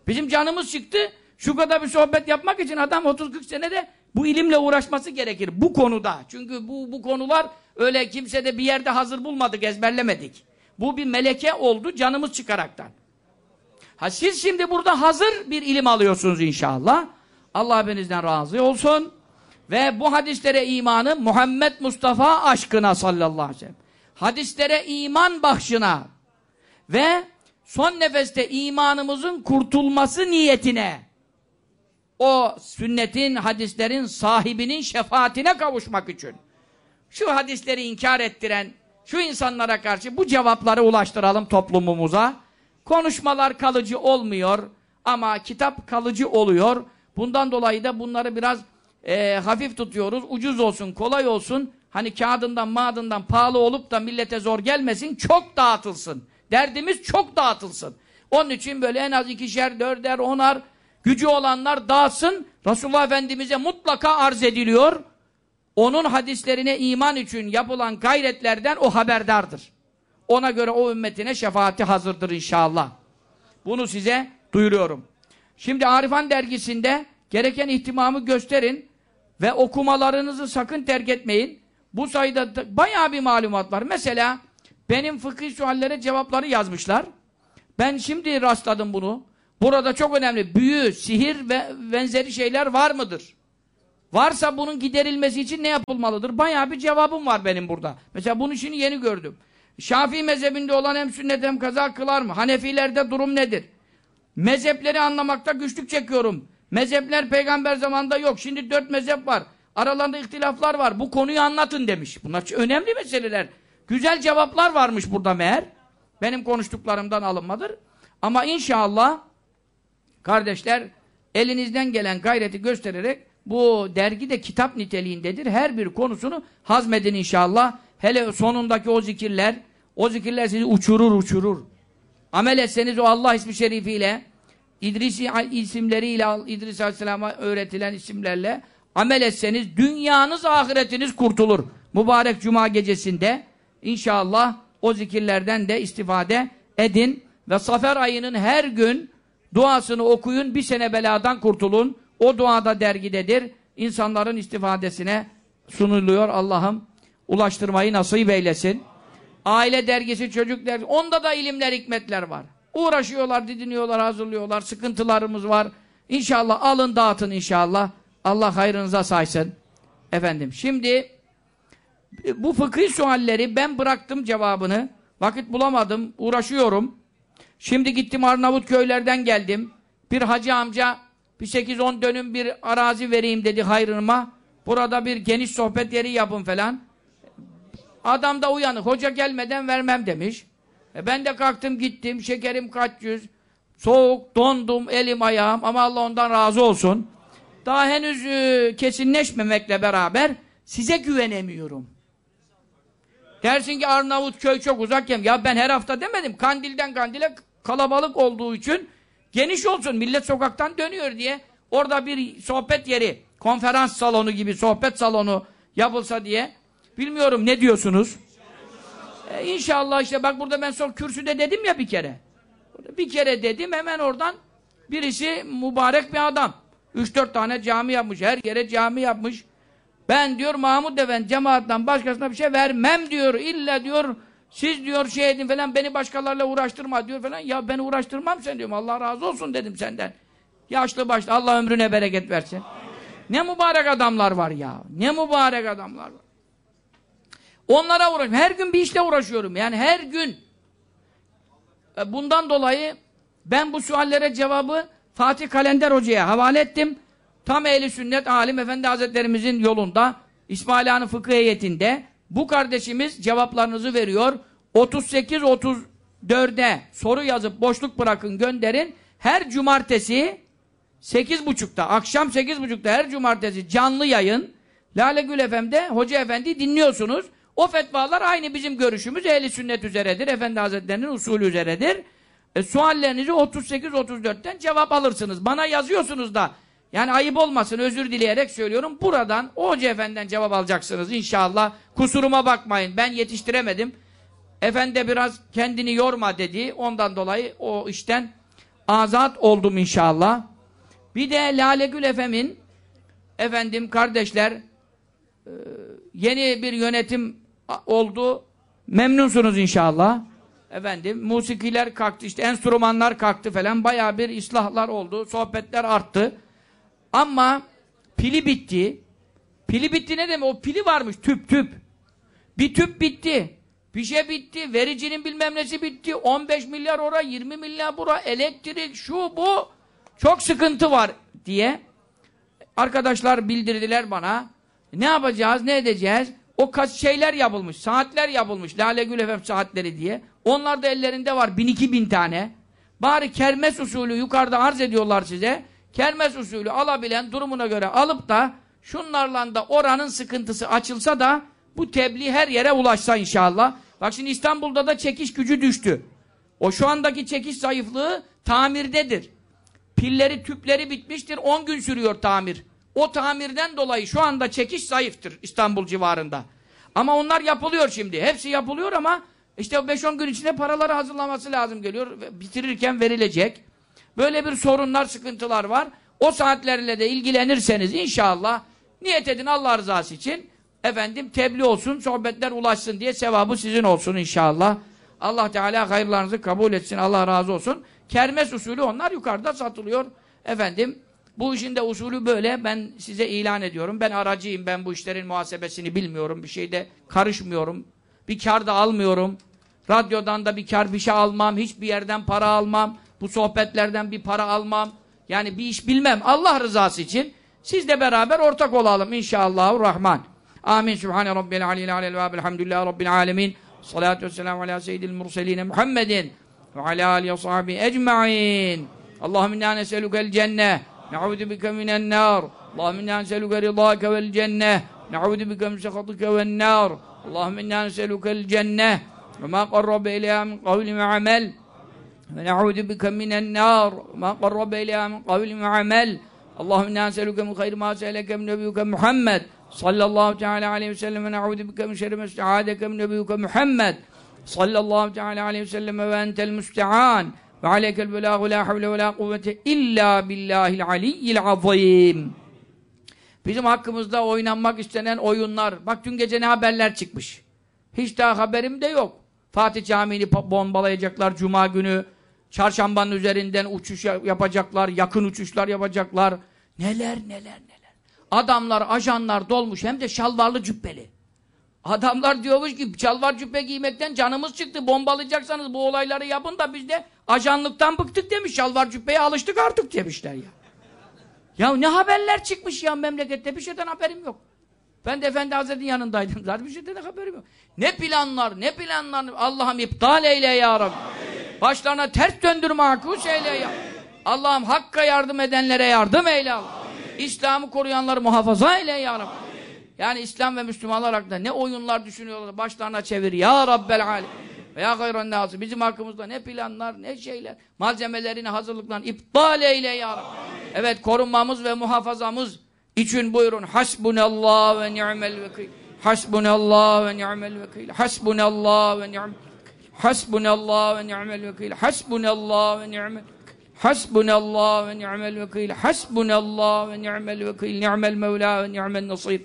A: Bizim canımız çıktı. Şu kadar bir sohbet yapmak için adam 30-40 senede bu ilimle uğraşması gerekir. Bu konuda. Çünkü bu, bu konular öyle kimse de bir yerde hazır bulmadık, ezberlemedik. Bu bir meleke oldu canımız çıkaraktan. Ha siz şimdi burada hazır bir ilim alıyorsunuz inşallah. Allah hepinizden razı olsun. Ve bu hadislere imanı Muhammed Mustafa aşkına sallallahu aleyhi ve sellem. Hadislere iman bahşına ve son nefeste imanımızın kurtulması niyetine o sünnetin, hadislerin sahibinin şefaatine kavuşmak için şu hadisleri inkar ettiren şu insanlara karşı bu cevapları ulaştıralım toplumumuza. Konuşmalar kalıcı olmuyor ama kitap kalıcı oluyor. Bundan dolayı da bunları biraz e, hafif tutuyoruz. Ucuz olsun, kolay olsun. Hani kağıdından, mağdından pahalı olup da millete zor gelmesin. Çok dağıtılsın. Derdimiz çok dağıtılsın. Onun için böyle en az ikişer, dörder, onar gücü olanlar dağıtsın. Resulullah Efendimiz'e mutlaka arz ediliyor. Onun hadislerine iman için yapılan gayretlerden o haberdardır. Ona göre o ümmetine şefaati hazırdır inşallah. Bunu size duyuruyorum. Şimdi Arifan dergisinde gereken ihtimamı gösterin ve okumalarınızı sakın terk etmeyin. Bu sayıda bayağı bir malumat var. Mesela benim fıkıh suallere cevapları yazmışlar. Ben şimdi rastladım bunu. Burada çok önemli. Büyü, sihir ve benzeri şeyler var mıdır? Varsa bunun giderilmesi için ne yapılmalıdır? Bayağı bir cevabım var benim burada. Mesela bunun işini yeni gördüm. Şafii mezhebinde olan hem sünnet hem kaza kılar mı? Hanefilerde durum nedir? Mezhepleri anlamakta güçlük çekiyorum. Mezhepler peygamber zamanında yok. Şimdi dört mezhep var. Aralarında ihtilaflar var. Bu konuyu anlatın demiş. Bunlar önemli meseleler. Güzel cevaplar varmış burada meğer. Benim konuştuklarımdan alınmadır. Ama inşallah kardeşler elinizden gelen gayreti göstererek bu dergi de kitap niteliğindedir. Her bir konusunu hazmedin inşallah. Hele sonundaki o zikirler, o zikirler sizi uçurur uçurur. Amel etseniz o Allah ismi şerifiyle, İdris isimleriyle, İdris Aleyhisselam'a öğretilen isimlerle amel etseniz dünyanız ahiretiniz kurtulur. Mübarek Cuma gecesinde inşallah o zikirlerden de istifade edin ve Safer ayının her gün duasını okuyun, bir sene beladan kurtulun. O duada dergidedir. İnsanların istifadesine sunuluyor Allah'ım. Ulaştırmayı nasip eylesin. Aile dergisi, çocuk dergisi. Onda da ilimler, hikmetler var. Uğraşıyorlar, didiniyorlar, hazırlıyorlar. Sıkıntılarımız var. İnşallah alın dağıtın inşallah. Allah hayrınıza saysın. Efendim şimdi bu fıkhi sualleri ben bıraktım cevabını. Vakit bulamadım. Uğraşıyorum. Şimdi gittim Arnavut köylerden geldim. Bir hacı amca bir 8-10 dönüm bir arazi vereyim dedi hayrıma. Burada bir geniş sohbet yeri yapın falan. Adam da uyanık. Hoca gelmeden vermem demiş. E ben de kalktım gittim. Şekerim kaç yüz. Soğuk, dondum, elim ayağım. Ama Allah ondan razı olsun. Daha henüz e, kesinleşmemekle beraber size güvenemiyorum. Dersin ki Arnavut köy çok uzak yem. Ya ben her hafta demedim. Kandilden kandile kalabalık olduğu için geniş olsun. Millet sokaktan dönüyor diye. Orada bir sohbet yeri, konferans salonu gibi sohbet salonu yapılsa diye. Bilmiyorum ne diyorsunuz? Ee, inşallah işte bak burada ben son kürsüde dedim ya bir kere. Bir kere dedim hemen oradan birisi mübarek bir adam. Üç dört tane cami yapmış. Her yere cami yapmış. Ben diyor Mahmud Efendi cemaattan başkasına bir şey vermem diyor. İlla diyor siz diyor şey edin falan beni başkalarıyla uğraştırma diyor falan. Ya ben uğraştırmam sen diyorum. Allah razı olsun dedim senden. Yaşlı başlı Allah ömrüne bereket versin. Ne mübarek adamlar var ya. Ne mübarek adamlar var. Onlara uğraşıyorum. Her gün bir işle uğraşıyorum. Yani her gün. E, Bundan dolayı ben bu suallere cevabı Fatih Kalender Hoca'ya havale ettim. Tam ehli sünnet alim efendi hazretlerimizin yolunda İsmail Han'ın fıkıh heyetinde bu kardeşimiz cevaplarınızı veriyor. 38-34'e soru yazıp boşluk bırakın gönderin. Her cumartesi 8.30'da akşam 8.30'da her cumartesi canlı yayın Lale Gül FM'de Hoca Efendi dinliyorsunuz. O fetvalar aynı bizim görüşümüz ehli sünnet üzeredir. Efendi Hazretlerinin usulü üzeredir. E, suallerinizi 38-34'ten cevap alırsınız. Bana yazıyorsunuz da yani ayıp olmasın özür dileyerek söylüyorum. Buradan o Hoca Efendi'den cevap alacaksınız inşallah. Kusuruma bakmayın ben yetiştiremedim. Efendi biraz kendini yorma dedi. Ondan dolayı o işten azat oldum inşallah. Bir de Lale Gül Efem'in efendim kardeşler e, yeni bir yönetim oldu. Memnunsunuz inşallah. Efendim musikiler kalktı işte enstrümanlar kalktı falan baya bir islahlar oldu. Sohbetler arttı. Ama pili bitti. Pili bitti ne demek? O pili varmış tüp tüp. Bir tüp bitti. Bir şey bitti. Vericinin bilmem nesi bitti. 15 milyar ora, 20 milyar bura, elektrik, şu bu. Çok sıkıntı var diye. Arkadaşlar bildirdiler bana. Ne yapacağız, ne edeceğiz? O kaç şeyler yapılmış, saatler yapılmış. Lale Gül Efem saatleri diye. Onlar da ellerinde var. Bin iki bin tane. Bari kermes usulü yukarıda arz ediyorlar size. Kermes usulü alabilen durumuna göre alıp da şunlarla da oranın sıkıntısı açılsa da bu tebliğ her yere ulaşsa inşallah. Bak şimdi İstanbul'da da çekiş gücü düştü. O şu andaki çekiş zayıflığı tamirdedir. Pilleri, tüpleri bitmiştir. 10 gün sürüyor tamir. O tamirden dolayı şu anda çekiş zayıftır İstanbul civarında. Ama onlar yapılıyor şimdi. Hepsi yapılıyor ama işte 5-10 gün içinde paraları hazırlaması lazım geliyor. Bitirirken verilecek. Böyle bir sorunlar, sıkıntılar var. O saatlerle de ilgilenirseniz inşallah niyet edin Allah rızası için efendim tebliğ olsun, sohbetler ulaşsın diye sevabı sizin olsun inşallah. Allah Teala hayırlarınızı kabul etsin. Allah razı olsun. Kermes usulü onlar yukarıda satılıyor. Efendim bu işin de usulü böyle. Ben size ilan ediyorum. Ben aracıyım. Ben bu işlerin muhasebesini bilmiyorum. Bir şeyde karışmıyorum. Bir kar da almıyorum. Radyodan da bir kar bir şey almam. Hiçbir yerden para almam. Bu sohbetlerden bir para almam. Yani bir iş bilmem. Allah rızası için siz de beraber ortak olalım inşallahurrahman. Amin. Sübhane Rabbil Aleyhi Aleyhi ve Elhamdülillahi Rabbil Alemin. Salatu vesselamu ala seyyidil murseline Muhammedin ve ala alihi ve sahbihi ecma'in. Allahümme inna neselükel cenneh. Ne'udu bike minen nar. Allahümme inna neselüke rıdâke vel cenneh. Ne'udu bike min sekhatike vel nar. Allahümme inna neselükel cenneh. Ve ma qarrabe ileyha min kavli ve amel ve ne'udu bike minen nar ma qarrabe ilâ min kavlim ve amel Allahümme nâselüke min hayri mâ seyleke min nebiyyüke Muhammed sallallahu teala aleyhi ve sellem ve ne'udu bike min şerri mesta'adeke min nebiyyüke Muhammed sallallahu teala aleyhi ve sellem ve entel müste'an ve aleykel belâhu la havle ve la kuvvete illa billahil aliyyil azim Bizim hakkımızda oynanmak istenen oyunlar. Bak dün gece ne haberler çıkmış. Hiç daha haberim de yok. Fatih Camii'ni bombalayacaklar Cuma günü. Çarşambanın üzerinden uçuş ya- yapacaklar. Yakın uçuşlar yapacaklar. Neler neler neler. Adamlar, ajanlar dolmuş. Hem de şalvarlı cübbeli. Adamlar diyormuş ki şalvar cübbe giymekten canımız çıktı. Bombalayacaksanız bu olayları yapın da biz de ajanlıktan bıktık demiş. Şalvar cübbeye alıştık artık demişler ya. Ya ne haberler çıkmış ya memlekette bir şeyden haberim yok. Ben de Efendi Hazretleri'nin yanındaydım. Zaten bir şeyden de haberim yok. Ne planlar, ne planlar. Allah'ım iptal eyle ya Rabbi. Başlarına ters döndürme hakus eyle ya. Allah'ım hakka yardım edenlere yardım eyle Allah. İslam'ı koruyanları muhafaza eyle ya Rabbi. Yani İslam ve Müslümanlar hakkında ne oyunlar düşünüyorlar başlarına çevir ya Rabbel alem. Veya gayran nâsı. Bizim hakkımızda ne planlar, ne şeyler, malzemelerini hazırlıklan iptal eyle ya Rabbi. Evet korunmamız ve muhafazamız için buyurun. Hasbunallah ve ni'mel vekil. Hasbunallah ve ni'mel vekil. Hasbunallah ve ni'mel Hasbunallah ve ni'mel vekil. Hasbunallah ve ni'mel Hasbunallah ve ni'mel vekil. Hasbunallah ve ni'mel vekil. Ni'mel mevla ve ni'mel nasir.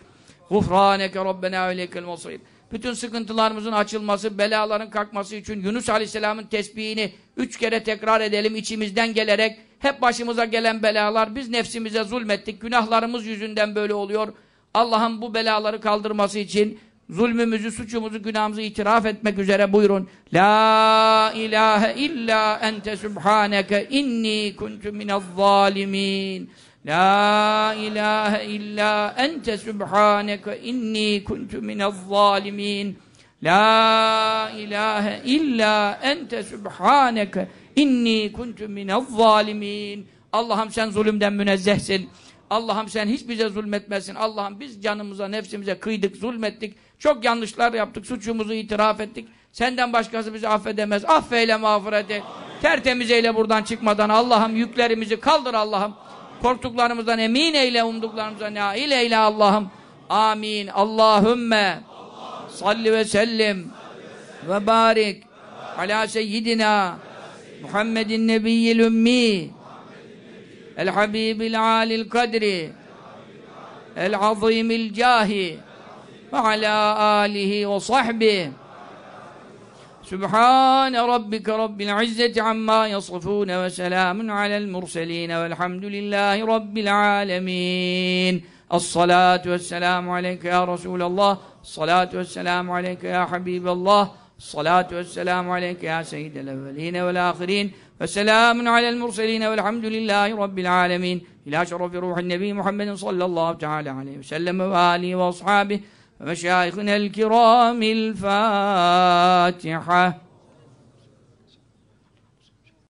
A: Gufraneke Rabbena ve ileykel masir. Bütün sıkıntılarımızın açılması, belaların kalkması için Yunus Aleyhisselam'ın tesbihini üç kere tekrar edelim içimizden gelerek. Hep başımıza gelen belalar, biz nefsimize zulmettik, günahlarımız yüzünden böyle oluyor. Allah'ın bu belaları kaldırması için zulmümüzü, suçumuzu, günahımızı itiraf etmek üzere buyurun. La ilahe illa ente subhaneke inni kuntu minel zalimin. La ilahe illa ente subhaneke inni kuntu minel zalimin. La ilahe illa ente subhaneke inni kuntu minel zalimin. Allah'ım sen zulümden münezzehsin. Allah'ım sen hiç bize zulmetmesin. Allah'ım biz canımıza, nefsimize kıydık, zulmettik. Çok yanlışlar yaptık, suçumuzu itiraf ettik. Senden başkası bizi affedemez. Affeyle, mağfiret et. Tertemiz eyle buradan çıkmadan. Allah'ım yüklerimizi kaldır Allah'ım. Korktuklarımızdan emin eyle, umduklarımıza nail eyle Allah'ım. Amin. Allahümme salli ve sellim ve barik ala seyyidina Muhammedin nebiyyil ümmi el habibil alil kadri el azimil cahi alihi ve sahbihi سبحان ربك رب العزة عما يصفون وسلام على المرسلين والحمد لله رب العالمين. الصلاة والسلام عليك يا رسول الله. الصلاة والسلام عليك يا حبيب الله. الصلاة والسلام عليك يا سيد الأولين والآخرين. وسلام على المرسلين والحمد لله رب العالمين. إلى شرف روح النبي محمد صلى الله تعالى عليه وسلم وآله وأصحابه. ومشايخنا الكرام الفاتحة.